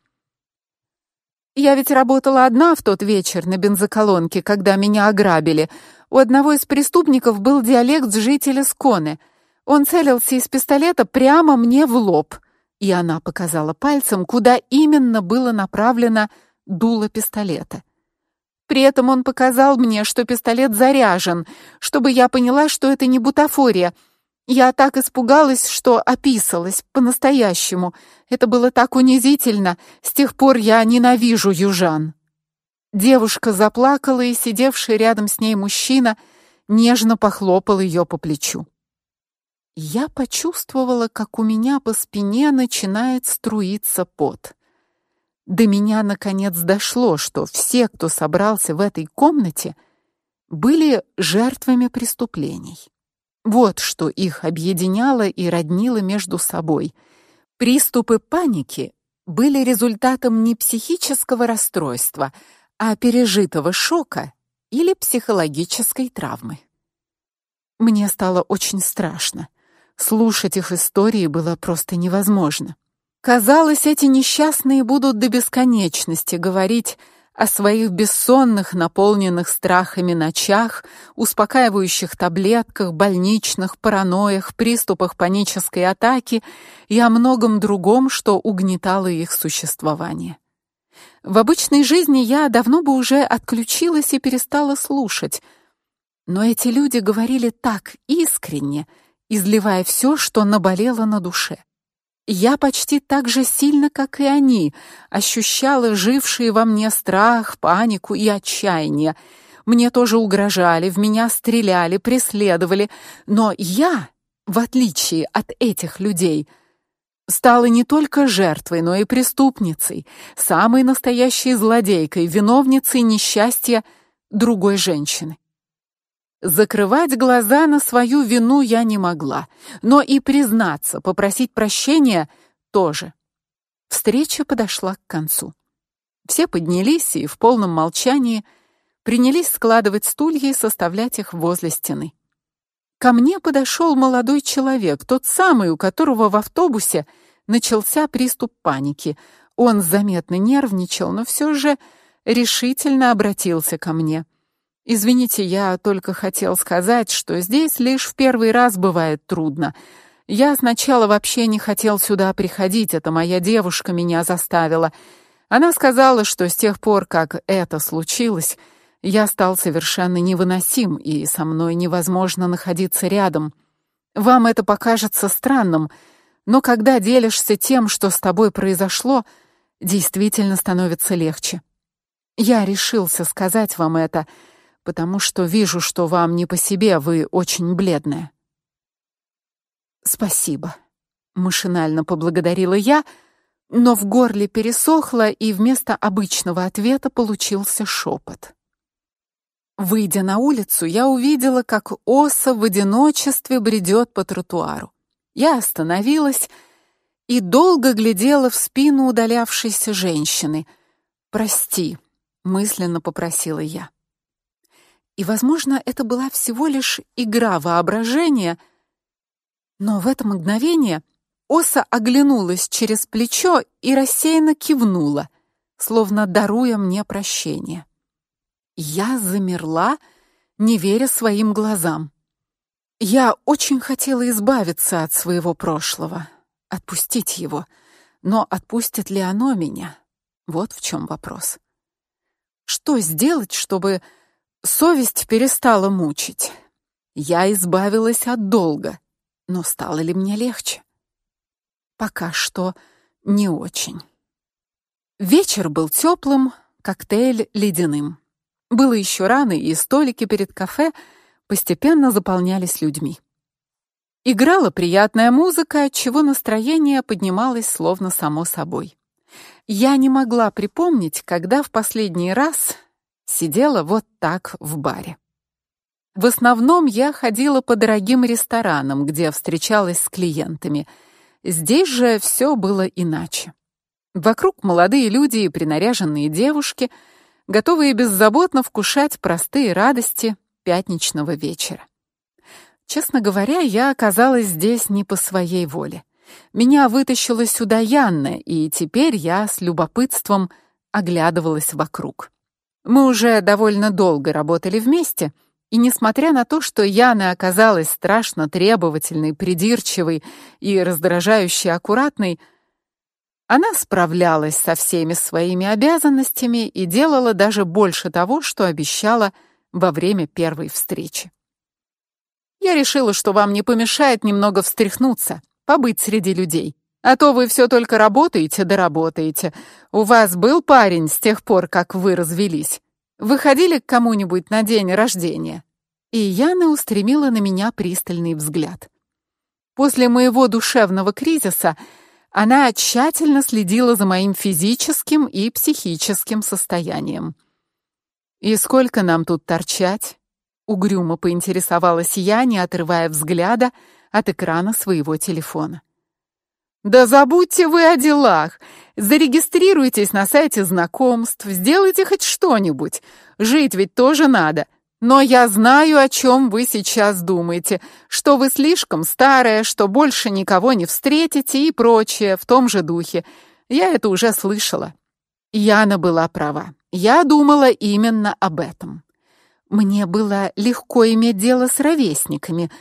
A: Я ведь работала одна в тот вечер на бензоколонке, когда меня ограбили. У одного из преступников был диалект жителя Сконы. Он целился из пистолета прямо мне в лоб. И она показала пальцем, куда именно было направлено дуло пистолета. При этом он показал мне, что пистолет заряжен, чтобы я поняла, что это не бутафория — я так испугалась, что описалась по-настоящему. Это было так унизительно. С тех пор я ненавижу южан. Девушка заплакала, и сидевший рядом с ней мужчина нежно похлопал ее по плечу. Я почувствовала, как у меня по спине начинает струиться пот. До меня наконец дошло, что все, кто собрался в этой комнате, были жертвами преступлений. Вот что их объединяло и роднило между собой. Приступы паники были результатом не психического расстройства, а пережитого шока или психологической травмы. Мне стало очень страшно. Слушать их истории было просто невозможно. Казалось, эти несчастные будут до бесконечности говорить о своих бессонных, наполненных страхами ночах, успокаивающих таблетках, больничных, паранойях, приступах панической атаки и о многом другом, что угнетало их существование. В обычной жизни я давно бы уже отключилась и перестала слушать, но эти люди говорили так искренне, изливая все, что наболело на душе. Я почти так же сильно, как и они, ощущала жившие во мне страх, панику и отчаяние. Мне тоже угрожали, в меня стреляли, преследовали, но я, в отличие от этих людей, стала не только жертвой, но и преступницей, самой настоящей злодейкой, виновницей несчастья другой женщины. Закрывать глаза на свою вину я не могла, но и признаться, попросить прощения тоже. Встреча подошла к концу. Все поднялись и в полном молчании принялись складывать стулья и составлять их возле стены. Ко мне подошел молодой человек, тот самый, у которого в автобусе начался приступ паники. Он заметно нервничал, но все же решительно обратился ко мне. Извините, я только хотел сказать, что здесь лишь в первый раз бывает трудно. Я сначала вообще не хотел сюда приходить, это моя девушка меня заставила. Она сказала, что с тех пор, как это случилось, я стал совершенно невыносим, и со мной невозможно находиться рядом. Вам это покажется странным, но когда делишься тем, что с тобой произошло, действительно становится легче. Я решился сказать вам это, потому что вижу, что вам не по себе, вы очень бледная. Спасибо, машинально поблагодарила я, но в горле пересохло, и вместо обычного ответа получился шепот. Выйдя на улицу, я увидела, как Оса в одиночестве бредет по тротуару. Я остановилась и долго глядела в спину удалявшейся женщины. "Прости", мысленно попросила я. И, возможно, это была всего лишь игра воображения, но в это мгновение Оса оглянулась через плечо и рассеянно кивнула, словно даруя мне прощение. Я замерла, не веря своим глазам. Я очень хотела избавиться от своего прошлого, отпустить его, но отпустит ли оно меня? Вот в чем вопрос. Что сделать, чтобы совесть перестала мучить? Я избавилась от долга, но стало ли мне легче? Пока что не очень. Вечер был теплым, коктейль ледяным. Было еще рано, и столики перед кафе постепенно заполнялись людьми. Играла приятная музыка, от чего настроение поднималось словно само собой. Я не могла припомнить, когда в последний раз сидела вот так в баре. В основном я ходила по дорогим ресторанам, где встречалась с клиентами. Здесь же все было иначе. Вокруг молодые люди и принаряженные девушки — готовые беззаботно вкушать простые радости пятничного вечера. Честно говоря, я оказалась здесь не по своей воле. Меня вытащила сюда Янна, и теперь я с любопытством оглядывалась вокруг. Мы уже довольно долго работали вместе, и несмотря на то, что Яна оказалась страшно требовательной, придирчивой и раздражающе аккуратной, она справлялась со всеми своими обязанностями и делала даже больше того, что обещала во время первой встречи. Я решила, что вам не помешает немного встряхнуться, побыть среди людей. А то вы все только работаете да работаете. У вас был парень с тех пор, как вы развелись? Выходили к кому-нибудь на день рождения? И Яна устремила на меня пристальный взгляд. После моего душевного кризиса она тщательно следила за моим физическим и психическим состоянием. И сколько нам тут торчать? угрюмо поинтересовалась я, отрывая взгляда от экрана своего телефона. Да забудьте вы о делах. Зарегистрируйтесь на сайте знакомств, сделайте хоть что-нибудь. Жить ведь тоже надо. Но я знаю, о чем вы сейчас думаете, что вы слишком старая, что больше никого не встретите и прочее в том же духе. Я это уже слышала. Яна была права. Я думала именно об этом. Мне было легко иметь дело с ровесниками,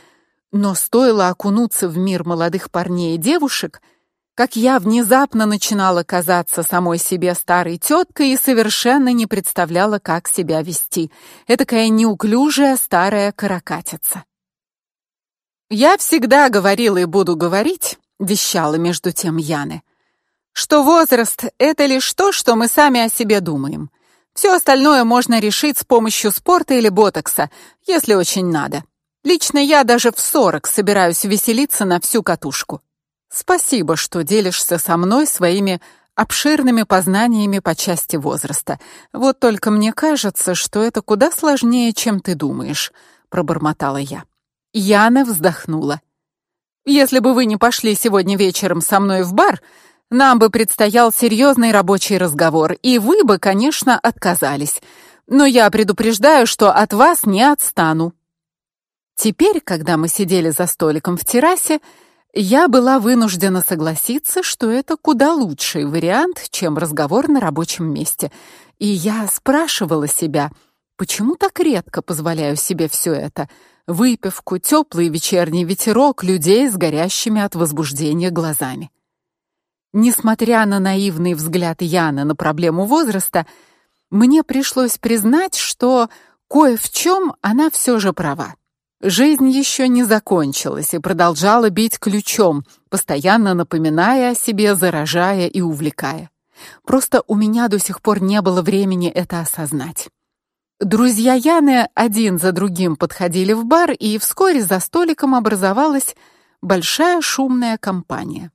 A: но стоило окунуться в мир молодых парней и девушек — как я внезапно начинала казаться самой себе старой теткой и совершенно не представляла, как себя вести. Этакая неуклюжая старая каракатица. Я всегда говорила и буду говорить, вещала между тем Яны, что возраст это лишь то, что мы сами о себе думаем. Все остальное можно решить с помощью спорта или ботокса, если очень надо. Лично я даже в сорок собираюсь веселиться на всю катушку. Спасибо, что делишься со мной своими обширными познаниями по части возраста. Вот только мне кажется, что это куда сложнее, чем ты думаешь, пробормотала я. Яна вздохнула. Если бы вы не пошли сегодня вечером со мной в бар, нам бы предстоял серьезный рабочий разговор, и вы бы, конечно, отказались. Но я предупреждаю, что от вас не отстану. Теперь, когда мы сидели за столиком в террасе, я была вынуждена согласиться, что это куда лучший вариант, чем разговор на рабочем месте. И я спрашивала себя, почему так редко позволяю себе все это: выпивку, теплый вечерний ветерок, людей с горящими от возбуждения глазами. Несмотря на наивный взгляд Яны на проблему возраста, мне пришлось признать, что кое в чем она все же права. Жизнь еще не закончилась и продолжала бить ключом, постоянно напоминая о себе, заражая и увлекая. Просто у меня до сих пор не было времени это осознать. Друзья Яны один за другим подходили в бар, и вскоре за столиком образовалась большая шумная компания.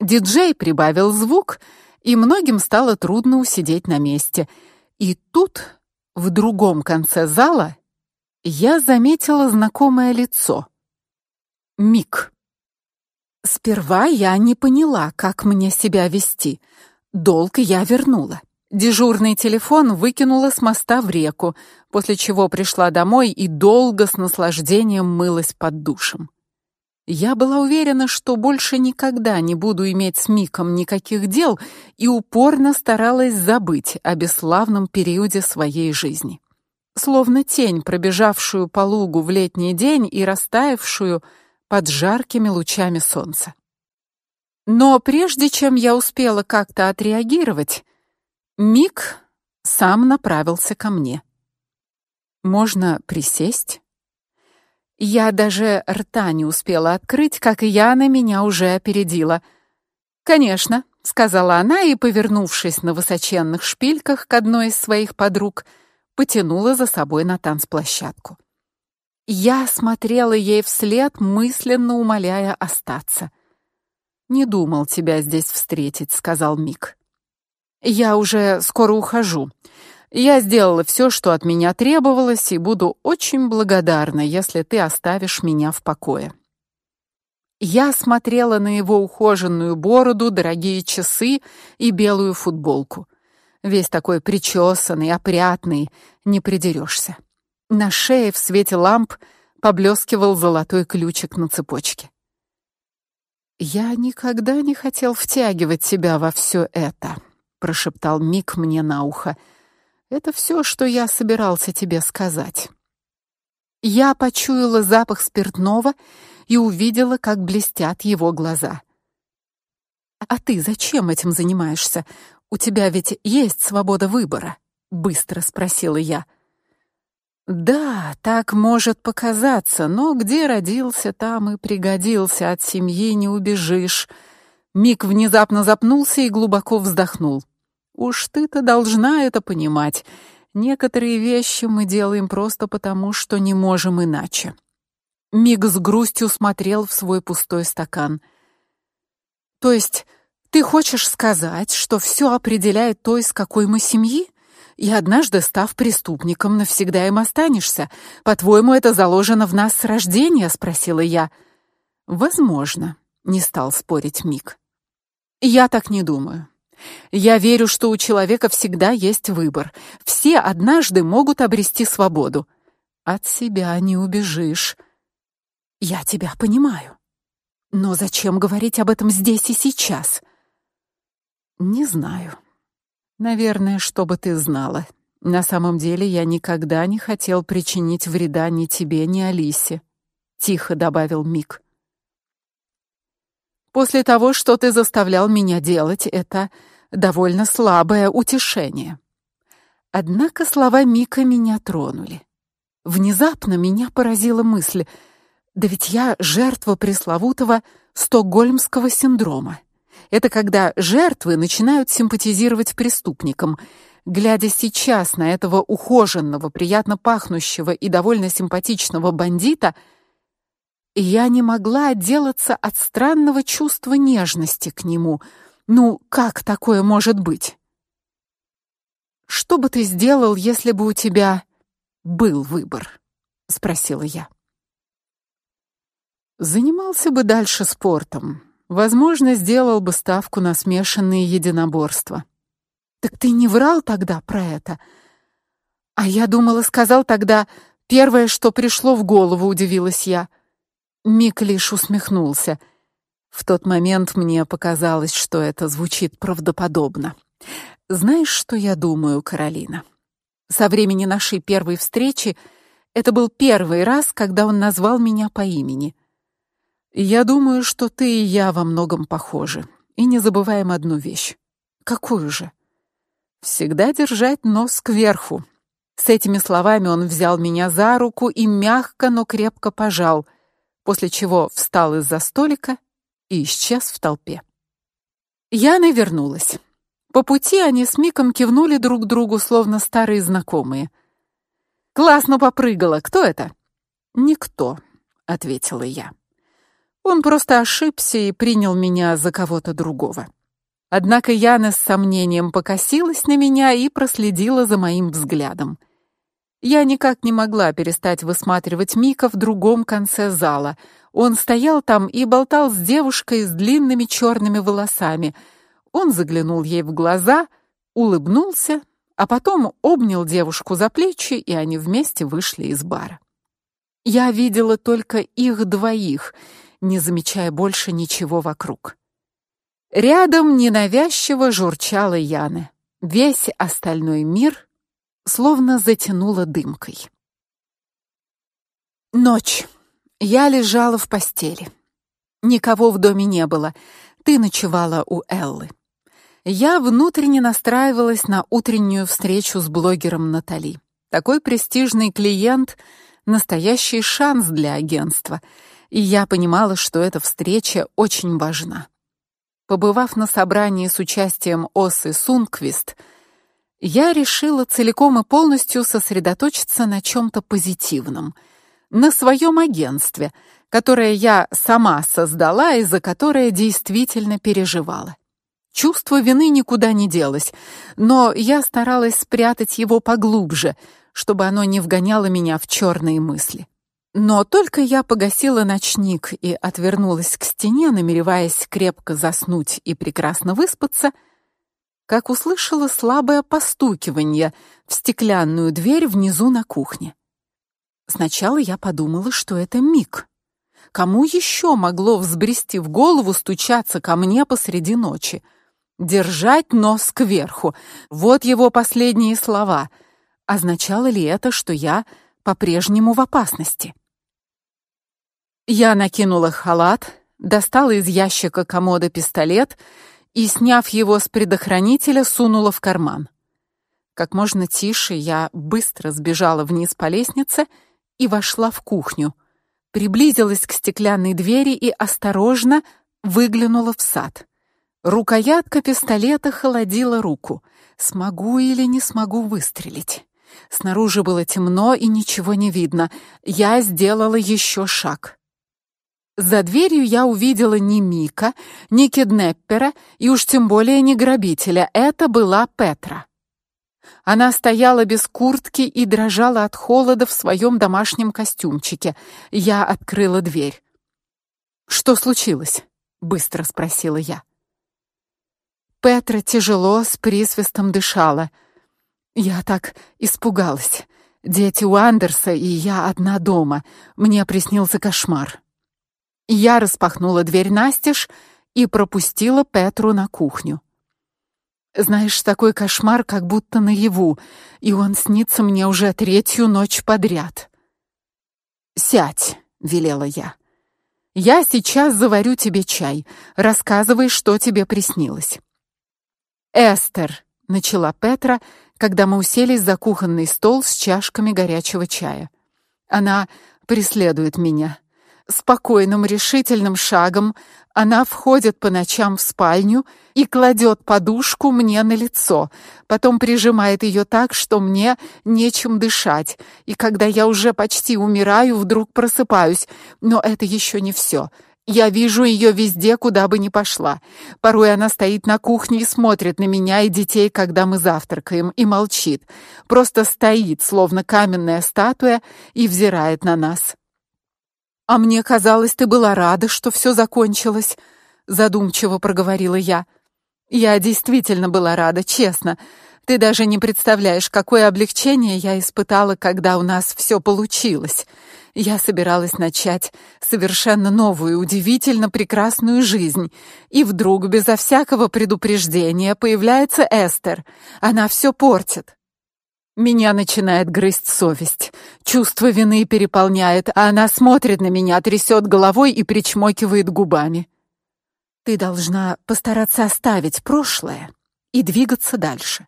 A: Диджей прибавил звук, и многим стало трудно усидеть на месте. И тут, в другом конце зала, я заметила знакомое лицо. Мик. Сперва я не поняла, как мне себя вести. Долг я вернула. Дежурный телефон выкинула с моста в реку, после чего пришла домой и долго с наслаждением мылась под душем. Я была уверена, что больше никогда не буду иметь с Миком никаких дел, и упорно старалась забыть о бесславном периоде своей жизни словно тень, пробежавшую по лугу в летний день и растаявшую под жаркими лучами солнца. Но прежде чем я успела как-то отреагировать, Мик сам направился ко мне. Можно присесть? Я даже рта не успела открыть, как Яна меня уже опередила. Конечно, сказала она и, повернувшись на высоченных шпильках к одной из своих подруг, — потянула за собой на танцплощадку. Я смотрела ей вслед, мысленно умоляя остаться. Не думал тебя здесь встретить, сказал Мик. Я уже скоро ухожу. Я сделала все, что от меня требовалось, и буду очень благодарна, если ты оставишь меня в покое. Я смотрела на его ухоженную бороду, дорогие часы и белую футболку весь такой причесанный, опрятный, не придерешься. На шее в свете ламп поблескивал золотой ключик на цепочке. Я никогда не хотел втягивать тебя во все это, прошептал Мик мне на ухо. Это все, что я собирался тебе сказать. Я почуяла запах спиртного и увидела, как блестят его глаза. А ты зачем этим занимаешься? У тебя ведь есть свобода выбора, быстро спросила я. Да, так может показаться, но где родился, там и пригодился, от семьи не убежишь. Мик внезапно запнулся и глубоко вздохнул. Уж ты-то должна это понимать. Некоторые вещи мы делаем просто потому, что не можем иначе. Мик с грустью смотрел в свой пустой стакан. То есть ты хочешь сказать, что все определяет то, из какой мы семьи? И однажды, став преступником, навсегда им останешься. По-твоему, это заложено в нас с рождения, спросила я. Возможно, не стал спорить Мик. Я так не думаю. Я верю, что у человека всегда есть выбор. Все однажды могут обрести свободу. От себя не убежишь. Я тебя понимаю. Но зачем говорить об этом здесь и сейчас? Не знаю. Наверное, чтобы ты знала. На самом деле я никогда не хотел причинить вреда ни тебе, ни Алисе, тихо добавил Мик. После того, что ты заставлял меня делать, это довольно слабое утешение. Однако слова Мика меня тронули. Внезапно меня поразила мысль: да ведь я жертва пресловутого стокгольмского синдрома. Это когда жертвы начинают симпатизировать преступникам. Глядя сейчас на этого ухоженного, приятно пахнущего и довольно симпатичного бандита, я не могла отделаться от странного чувства нежности к нему. Ну, как такое может быть? Что бы ты сделал, если бы у тебя был выбор? спросила я. Занимался бы дальше спортом. Возможно, сделал бы ставку на смешанные единоборства. Так ты не врал тогда про это? А я думала, сказал тогда первое, что пришло в голову, удивилась я. Мик лишь усмехнулся. В тот момент мне показалось, что это звучит правдоподобно. Знаешь, что я думаю, Каролина? Со времени нашей первой встречи это был первый раз, когда он назвал меня по имени. Я думаю, что ты и я во многом похожи. И не забываем одну вещь. Какую же? Всегда держать нос кверху. С этими словами он взял меня за руку и мягко, но крепко пожал, после чего встал из-за столика и исчез в толпе. Яна вернулась. По пути они с Миком кивнули друг другу, словно старые знакомые. Классно попрыгала. Кто это? Никто, ответила я. Он просто ошибся и принял меня за кого-то другого. Однако Яна с сомнением покосилась на меня и проследила за моим взглядом. Я никак не могла перестать высматривать Мика в другом конце зала. Он стоял там и болтал с девушкой с длинными черными волосами. Он заглянул ей в глаза, улыбнулся, а потом обнял девушку за плечи, и они вместе вышли из бара. Я видела только их двоих, не замечая больше ничего вокруг. Рядом ненавязчиво журчала Яна. Весь остальной мир словно затянуло дымкой. Ночь. Я лежала в постели. Никого в доме не было. Ты ночевала у Эллы. Я внутренне настраивалась на утреннюю встречу с блогером Натали. Такой престижный клиент настоящий шанс для агентства, и я понимала, что эта встреча очень важна. Побывав на собрании с участием Осы Сунквист, я решила целиком и полностью сосредоточиться на чем то позитивном, на своем агентстве, которое я сама создала и за которое действительно переживала. Чувство вины никуда не делось, но я старалась спрятать его поглубже, чтобы оно не вгоняло меня в черные мысли. Но только я погасила ночник и отвернулась к стене, намереваясь крепко заснуть и прекрасно выспаться, как услышала слабое постукивание в стеклянную дверь внизу на кухне. Сначала я подумала, что это Мик. Кому еще могло взбрести в голову стучаться ко мне посреди ночи? Держать нос кверху. Вот его последние слова. Означало ли это, что я по-прежнему в опасности? Я накинула халат, достала из ящика комода пистолет и, сняв его с предохранителя, сунула в карман. Как можно тише я быстро сбежала вниз по лестнице и вошла в кухню. Приблизилась к стеклянной двери и осторожно выглянула в сад. Рукоятка пистолета холодила руку. Смогу или не смогу выстрелить? Снаружи было темно и ничего не видно. Я сделала еще шаг. За дверью я увидела не Мика, не киднеппера и уж тем более не грабителя. Это была Петра. Она стояла без куртки и дрожала от холода в своем домашнем костюмчике. Я открыла дверь. Что случилось? быстро спросила я. Петра тяжело с присвистом дышала. Я так испугалась. Дети у Андерса и я одна дома. Мне приснился кошмар. Я распахнула дверь настежь и пропустила Петру на кухню. Знаешь, такой кошмар, как будто наяву, и он снится мне уже третью ночь подряд. Сядь, велела я. Я сейчас заварю тебе чай. Рассказывай, что тебе приснилось. Эстер, начала Петра, когда мы уселись за кухонный стол с чашками горячего чая. Она преследует меня. Спокойным, решительным шагом она входит по ночам в спальню и кладет подушку мне на лицо, потом прижимает ее так, что мне нечем дышать. И когда я уже почти умираю, вдруг просыпаюсь. Но это еще не все. Я вижу ее везде, куда бы ни пошла. Порой она стоит на кухне и смотрит на меня и детей, когда мы завтракаем, и молчит. Просто стоит, словно каменная статуя, и взирает на нас. А мне казалось, ты была рада, что все закончилось, задумчиво проговорила я. Я действительно была рада, честно. Ты даже не представляешь, какое облегчение я испытала, когда у нас все получилось. Я собиралась начать совершенно новую, удивительно прекрасную жизнь, и вдруг безо всякого предупреждения появляется Эстер. Она все портит. Меня начинает грызть совесть. Чувство вины переполняет, а она смотрит на меня, трясет головой и причмокивает губами. Ты должна постараться оставить прошлое и двигаться дальше.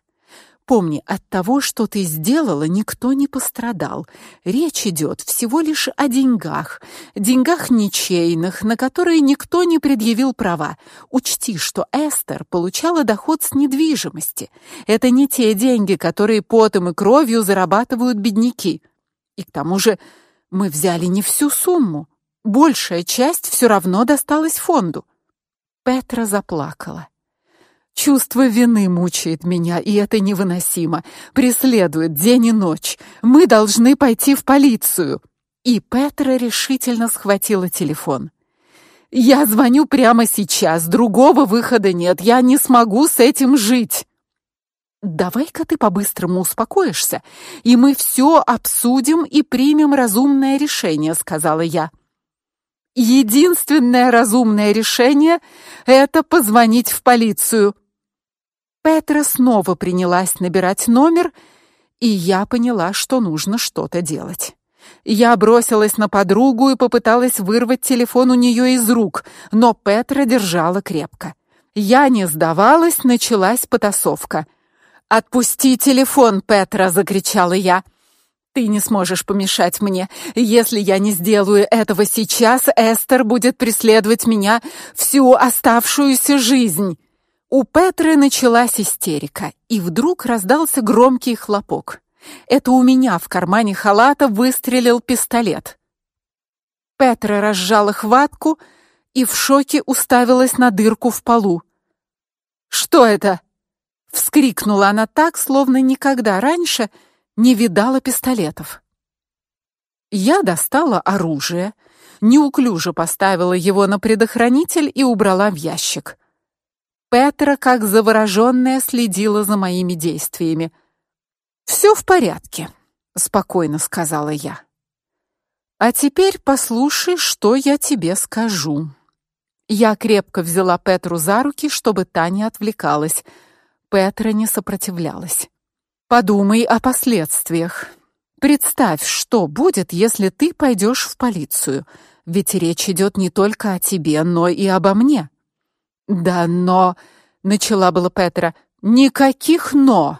A: Помни, от того, что ты сделала, никто не пострадал. Речь идет всего лишь о деньгах, деньгах ничейных, на которые никто не предъявил права. Учти, что Эстер получала доход с недвижимости. Это не те деньги, которые потом и кровью зарабатывают бедняки. И к тому же мы взяли не всю сумму. Большая часть все равно досталась фонду. Петра заплакала. Чувство вины мучает меня, и это невыносимо. Преследует день и ночь. Мы должны пойти в полицию. И Петра решительно схватила телефон. Я звоню прямо сейчас. Другого выхода нет. Я не смогу с этим жить. Давай-ка ты по-быстрому успокоишься, и мы все обсудим и примем разумное решение, сказала я. Единственное разумное решение это позвонить в полицию. Петра снова принялась набирать номер, и я поняла, что нужно что-то делать. Я бросилась на подругу и попыталась вырвать телефон у нее из рук, но Петра держала крепко. Я не сдавалась, началась потасовка. "Отпусти телефон, Петра", закричала я. Ты не сможешь помешать мне. Если я не сделаю этого сейчас, Эстер будет преследовать меня всю оставшуюся жизнь. У Петры началась истерика, и вдруг раздался громкий хлопок. Это у меня в кармане халата выстрелил пистолет. Петра разжала хватку и в шоке уставилась на дырку в полу. Что это? вскрикнула она так, словно никогда раньше не видала пистолетов. Я достала оружие, неуклюже поставила его на предохранитель и убрала в ящик. Петра, как завороженная, следила за моими действиями. «Все в порядке, спокойно сказала я. А теперь послушай, что я тебе скажу. Я крепко взяла Петру за руки, чтобы та не отвлекалась. Петра не сопротивлялась. Подумай о последствиях. Представь, что будет, если ты пойдешь в полицию. Ведь речь идет не только о тебе, но и обо мне. Да, но начала было Петра. Никаких но.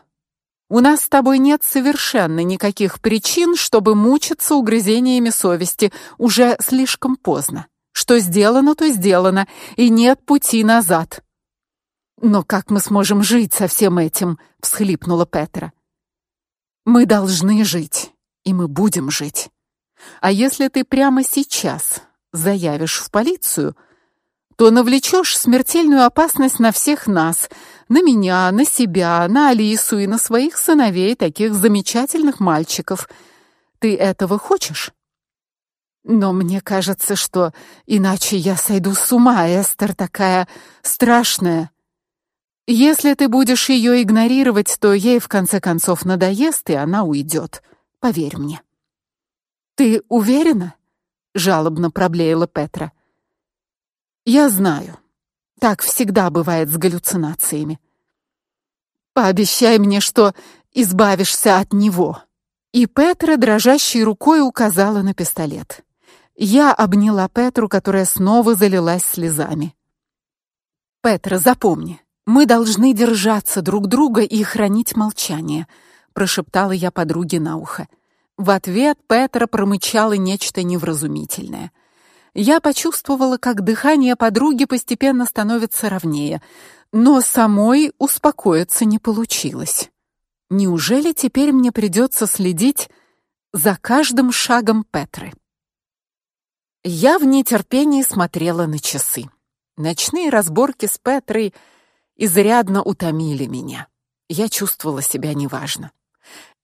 A: У нас с тобой нет совершенно никаких причин, чтобы мучиться угрызениями совести. Уже слишком поздно. Что сделано, то сделано, и нет пути назад. Но как мы сможем жить со всем этим? всхлипнула Петра. Мы должны жить, и мы будем жить. А если ты прямо сейчас заявишь в полицию, то навлечешь смертельную опасность на всех нас, на меня, на себя, на Алису и на своих сыновей, таких замечательных мальчиков. Ты этого хочешь? Но мне кажется, что иначе я сойду с ума, Эстер такая страшная. Если ты будешь ее игнорировать, то ей в конце концов надоест, и она уйдет. Поверь мне. Ты уверена? жалобно проблеяла Петра. Я знаю. Так всегда бывает с галлюцинациями. Пообещай мне, что избавишься от него. И Петра дрожащей рукой указала на пистолет. Я обняла Петру, которая снова залилась слезами. Петра, запомни, мы должны держаться друг друга и хранить молчание, прошептала я подруге на ухо. В ответ Петра промычала нечто невразумительное. Я почувствовала, как дыхание подруги постепенно становится ровнее, но самой успокоиться не получилось. Неужели теперь мне придется следить за каждым шагом Петры? Я в нетерпении смотрела на часы. Ночные разборки с Петрой изрядно утомили меня. Я чувствовала себя неважно.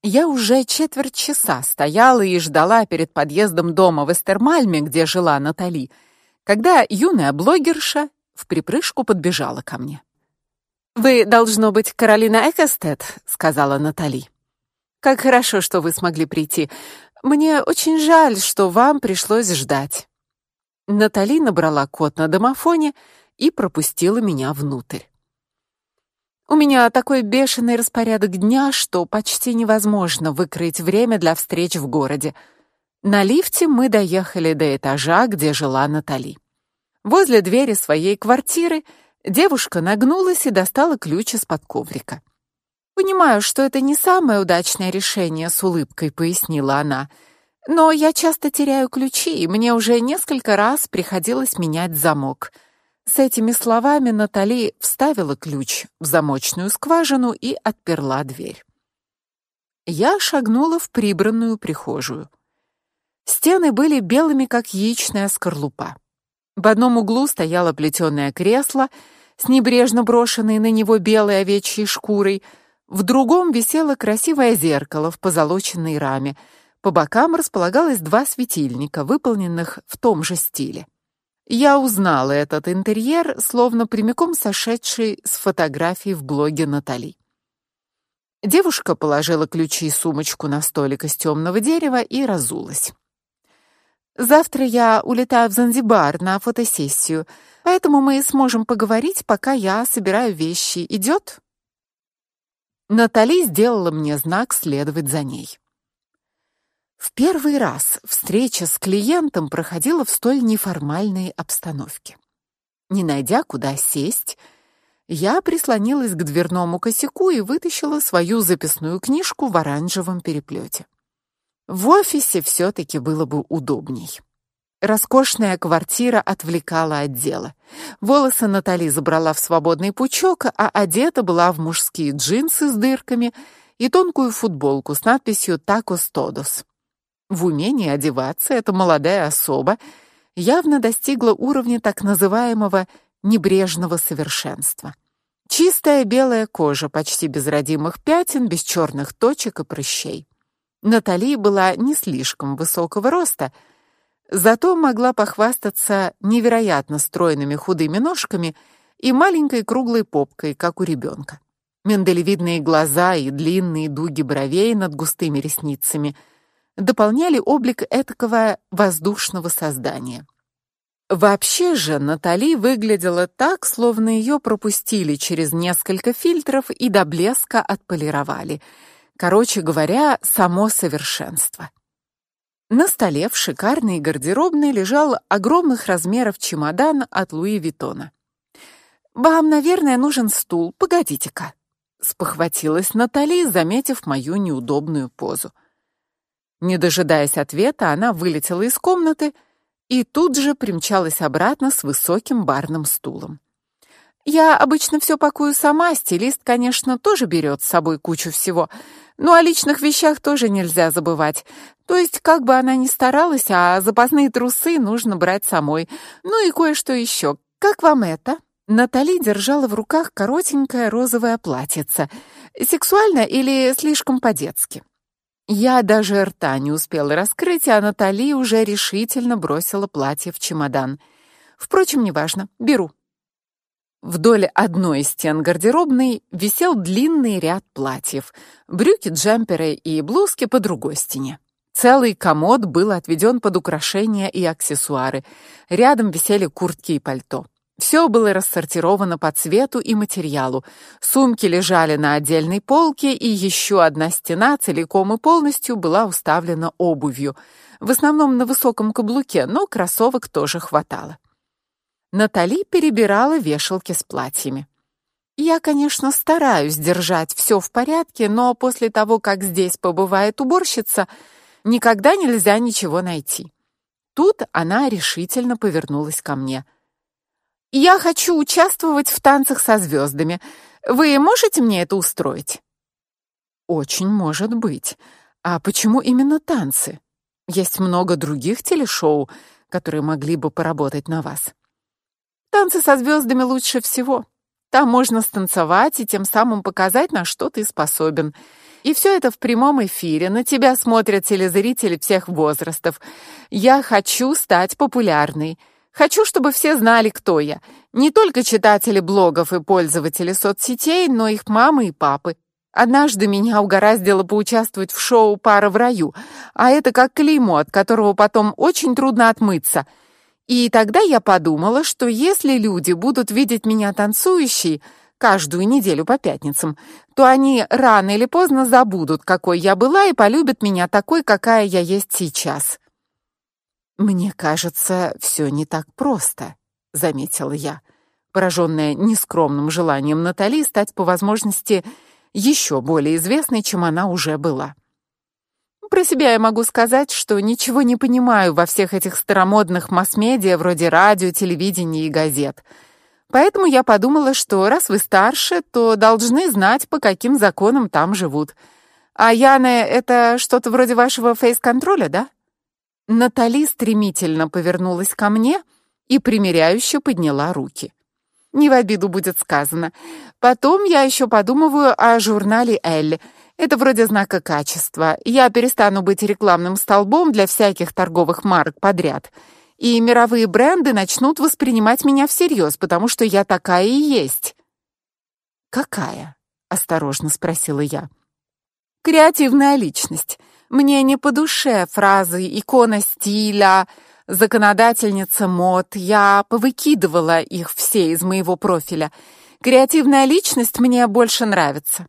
A: Я уже четверть часа стояла и ждала перед подъездом дома в Эстермальме, где жила Натали, когда юная блогерша в припрыжку подбежала ко мне. Вы должно быть Каролина Экостет, сказала Натали. Как хорошо, что вы смогли прийти. Мне очень жаль, что вам пришлось ждать. Натали набрала код на домофоне и пропустила меня внутрь. У меня такой бешеный распорядок дня, что почти невозможно выкроить время для встреч в городе. На лифте мы доехали до этажа, где жила Натали. Возле двери своей квартиры девушка нагнулась и достала ключ из-под коврика. Понимаю, что это не самое удачное решение, с улыбкой пояснила она. Но я часто теряю ключи, и мне уже несколько раз приходилось менять замок. С этими словами Натали вставила ключ в замочную скважину и отперла дверь. Я шагнула в прибранную прихожую. Стены были белыми, как яичная скорлупа. В одном углу стояло плетеное кресло с небрежно брошенной на него белой овечьей шкурой, в другом висело красивое зеркало в позолоченной раме. По бокам располагалось два светильника, выполненных в том же стиле. Я узнала этот интерьер, словно прямиком сошедший с фотографии в блоге Натали. Девушка положила ключи и сумочку на столик из темного дерева и разулась. Завтра я улетаю в Занзибар на фотосессию, поэтому мы сможем поговорить, пока я собираю вещи. Идет? Натали сделала мне знак следовать за ней. В первый раз встреча с клиентом проходила в столь неформальной обстановке. Не найдя куда сесть, я прислонилась к дверному косяку и вытащила свою записную книжку в оранжевом переплете. В офисе все таки было бы удобней. Роскошная квартира отвлекала от дела. Волосы Натали забрала в свободный пучок, а одета была в мужские джинсы с дырками и тонкую футболку с надписью «Tacos Todos». В умении одеваться эта молодая особа явно достигла уровня так называемого небрежного совершенства. Чистая белая кожа, почти без родимых пятен, без черных точек и прыщей. Натали была не слишком высокого роста, зато могла похвастаться невероятно стройными худыми ножками и маленькой круглой попкой, как у ребенка. Миндалевидные глаза и длинные дуги бровей над густыми ресницами дополняли облик этакого воздушного создания. Вообще же Натали выглядела так, словно ее пропустили через несколько фильтров и до блеска отполировали — Короче говоря, само совершенство. На столе в шикарной гардеробной лежал огромных размеров чемодан от Луи Виттона. Вам, наверное, нужен стул. Погодите-ка, спохватилась Натали, заметив мою неудобную позу. Не дожидаясь ответа, она вылетела из комнаты и тут же примчалась обратно с высоким барным стулом. Я обычно все пакую сама, стилист, конечно, тоже берет с собой кучу всего, но о личных вещах тоже нельзя забывать. То есть, как бы она ни старалась, а запасные трусы нужно брать самой. Ну и кое-что еще. Как вам это? Натали держала в руках коротенькое розовое платьице. Сексуально или слишком по-детски? Я даже рта не успела раскрыть, а Натали уже решительно бросила платье в чемодан. Впрочем, неважно. Беру. Вдоль одной из стен гардеробной висел длинный ряд платьев, брюки, джемперы и блузки по другой стене. Целый комод был отведен под украшения и аксессуары. Рядом висели куртки и пальто. Все было рассортировано по цвету и материалу. Сумки лежали на отдельной полке, и еще одна стена целиком и полностью была уставлена обувью, в основном на высоком каблуке, но кроссовок тоже хватало. Натали перебирала вешалки с платьями. Я, конечно, стараюсь держать все в порядке, но после того, как здесь побывает уборщица, никогда нельзя ничего найти. Тут она решительно повернулась ко мне. Я хочу участвовать в танцах со звездами. Вы можете мне это устроить? Очень может быть. А почему именно танцы? Есть много других телешоу, которые могли бы поработать на вас. Танцы со звездами лучше всего. Там можно станцевать и тем самым показать, на что ты способен. И все это в прямом эфире. На тебя смотрят телезрители всех возрастов. Я хочу стать популярной. Хочу, чтобы все знали, кто я. Не только читатели блогов и пользователи соцсетей, но их мамы и папы. Однажды меня угораздило поучаствовать в шоу Пара в раю, а это как клеймо, от которого потом очень трудно отмыться. И тогда я подумала, что если люди будут видеть меня танцующей каждую неделю по пятницам, то они рано или поздно забудут, какой я была и полюбят меня такой, какая я есть сейчас. Мне кажется, все не так просто, заметила я, пораженная нескромным желанием Натали стать по возможности еще более известной, чем она уже была. Про себя я могу сказать, что ничего не понимаю во всех этих старомодных масс-медиа вроде радио, телевидения и газет. Поэтому я подумала, что раз вы старше, то должны знать, по каким законам там живут. А Яна это что-то вроде вашего фейс-контроля, да? Натали стремительно повернулась ко мне и примиряюще подняла руки. Не в обиду будет сказано. Потом я еще подумываю о журнале Elle. Это вроде знака качества. Я перестану быть рекламным столбом для всяких торговых марок подряд. И мировые бренды начнут воспринимать меня всерьез, потому что я такая и есть. Какая? осторожно спросила я. Креативная личность. Мне не по душе фразы икона стиля, законодательница мод. Я повыкидывала их все из моего профиля. Креативная личность мне больше нравится.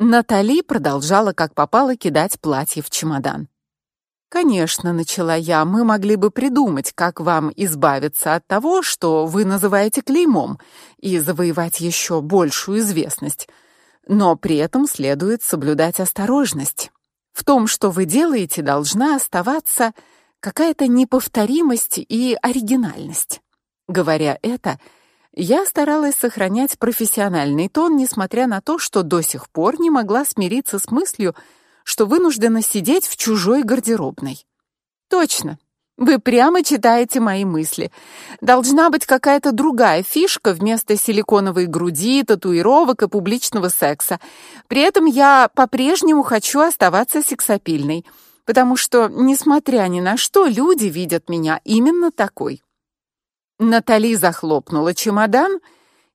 A: Натали продолжала как попало кидать платье в чемодан. Конечно, начала я. Мы могли бы придумать, как вам избавиться от того, что вы называете клеймом, и завоевать еще большую известность. Но при этом следует соблюдать осторожность. В том, что вы делаете, должна оставаться какая-то неповторимость и оригинальность. Говоря это, я старалась сохранять профессиональный тон, несмотря на то, что до сих пор не могла смириться с мыслью, что вынуждена сидеть в чужой гардеробной. Точно. Вы прямо читаете мои мысли. Должна быть какая-то другая фишка вместо силиконовой груди, татуировок и публичного секса. При этом я по-прежнему хочу оставаться сексапильной потому что, несмотря ни на что, люди видят меня именно такой. Натали захлопнула чемодан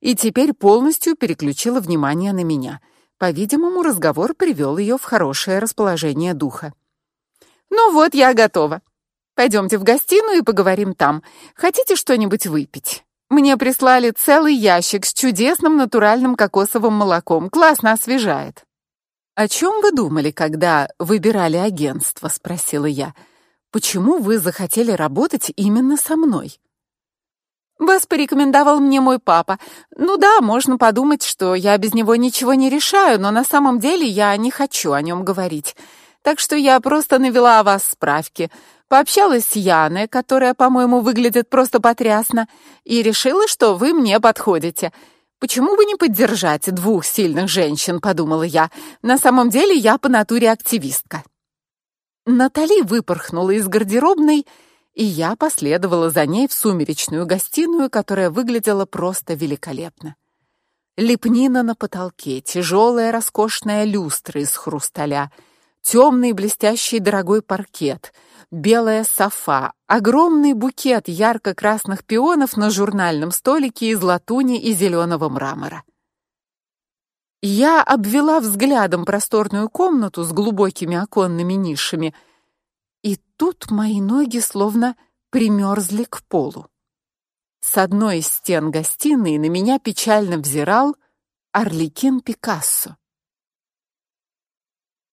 A: и теперь полностью переключила внимание на меня. По-видимому, разговор привел ее в хорошее расположение духа. Ну вот, я готова. Пойдемте в гостиную и поговорим там. Хотите что-нибудь выпить? Мне прислали целый ящик с чудесным натуральным кокосовым молоком. Классно освежает. О чем вы думали, когда выбирали агентство, спросила я. Почему вы захотели работать именно со мной? Вас порекомендовал мне мой папа. Ну да, можно подумать, что я без него ничего не решаю, но на самом деле я не хочу о нем говорить. Так что я просто навела о вас справки. Пообщалась с Яной, которая, по-моему, выглядит просто потрясно, и решила, что вы мне подходите. Почему бы не поддержать двух сильных женщин, подумала я. На самом деле я по натуре активистка. Натали выпорхнула из гардеробной, и я последовала за ней в сумеречную гостиную, которая выглядела просто великолепно. Лепнина на потолке, тяжелая роскошная люстра из хрусталя, темный блестящий дорогой паркет, белая софа, огромный букет ярко-красных пионов на журнальном столике из латуни и зеленого мрамора. Я обвела взглядом просторную комнату с глубокими оконными нишами, и тут мои ноги словно примерзли к полу. С одной из стен гостиной на меня печально взирал Орликин Пикассо.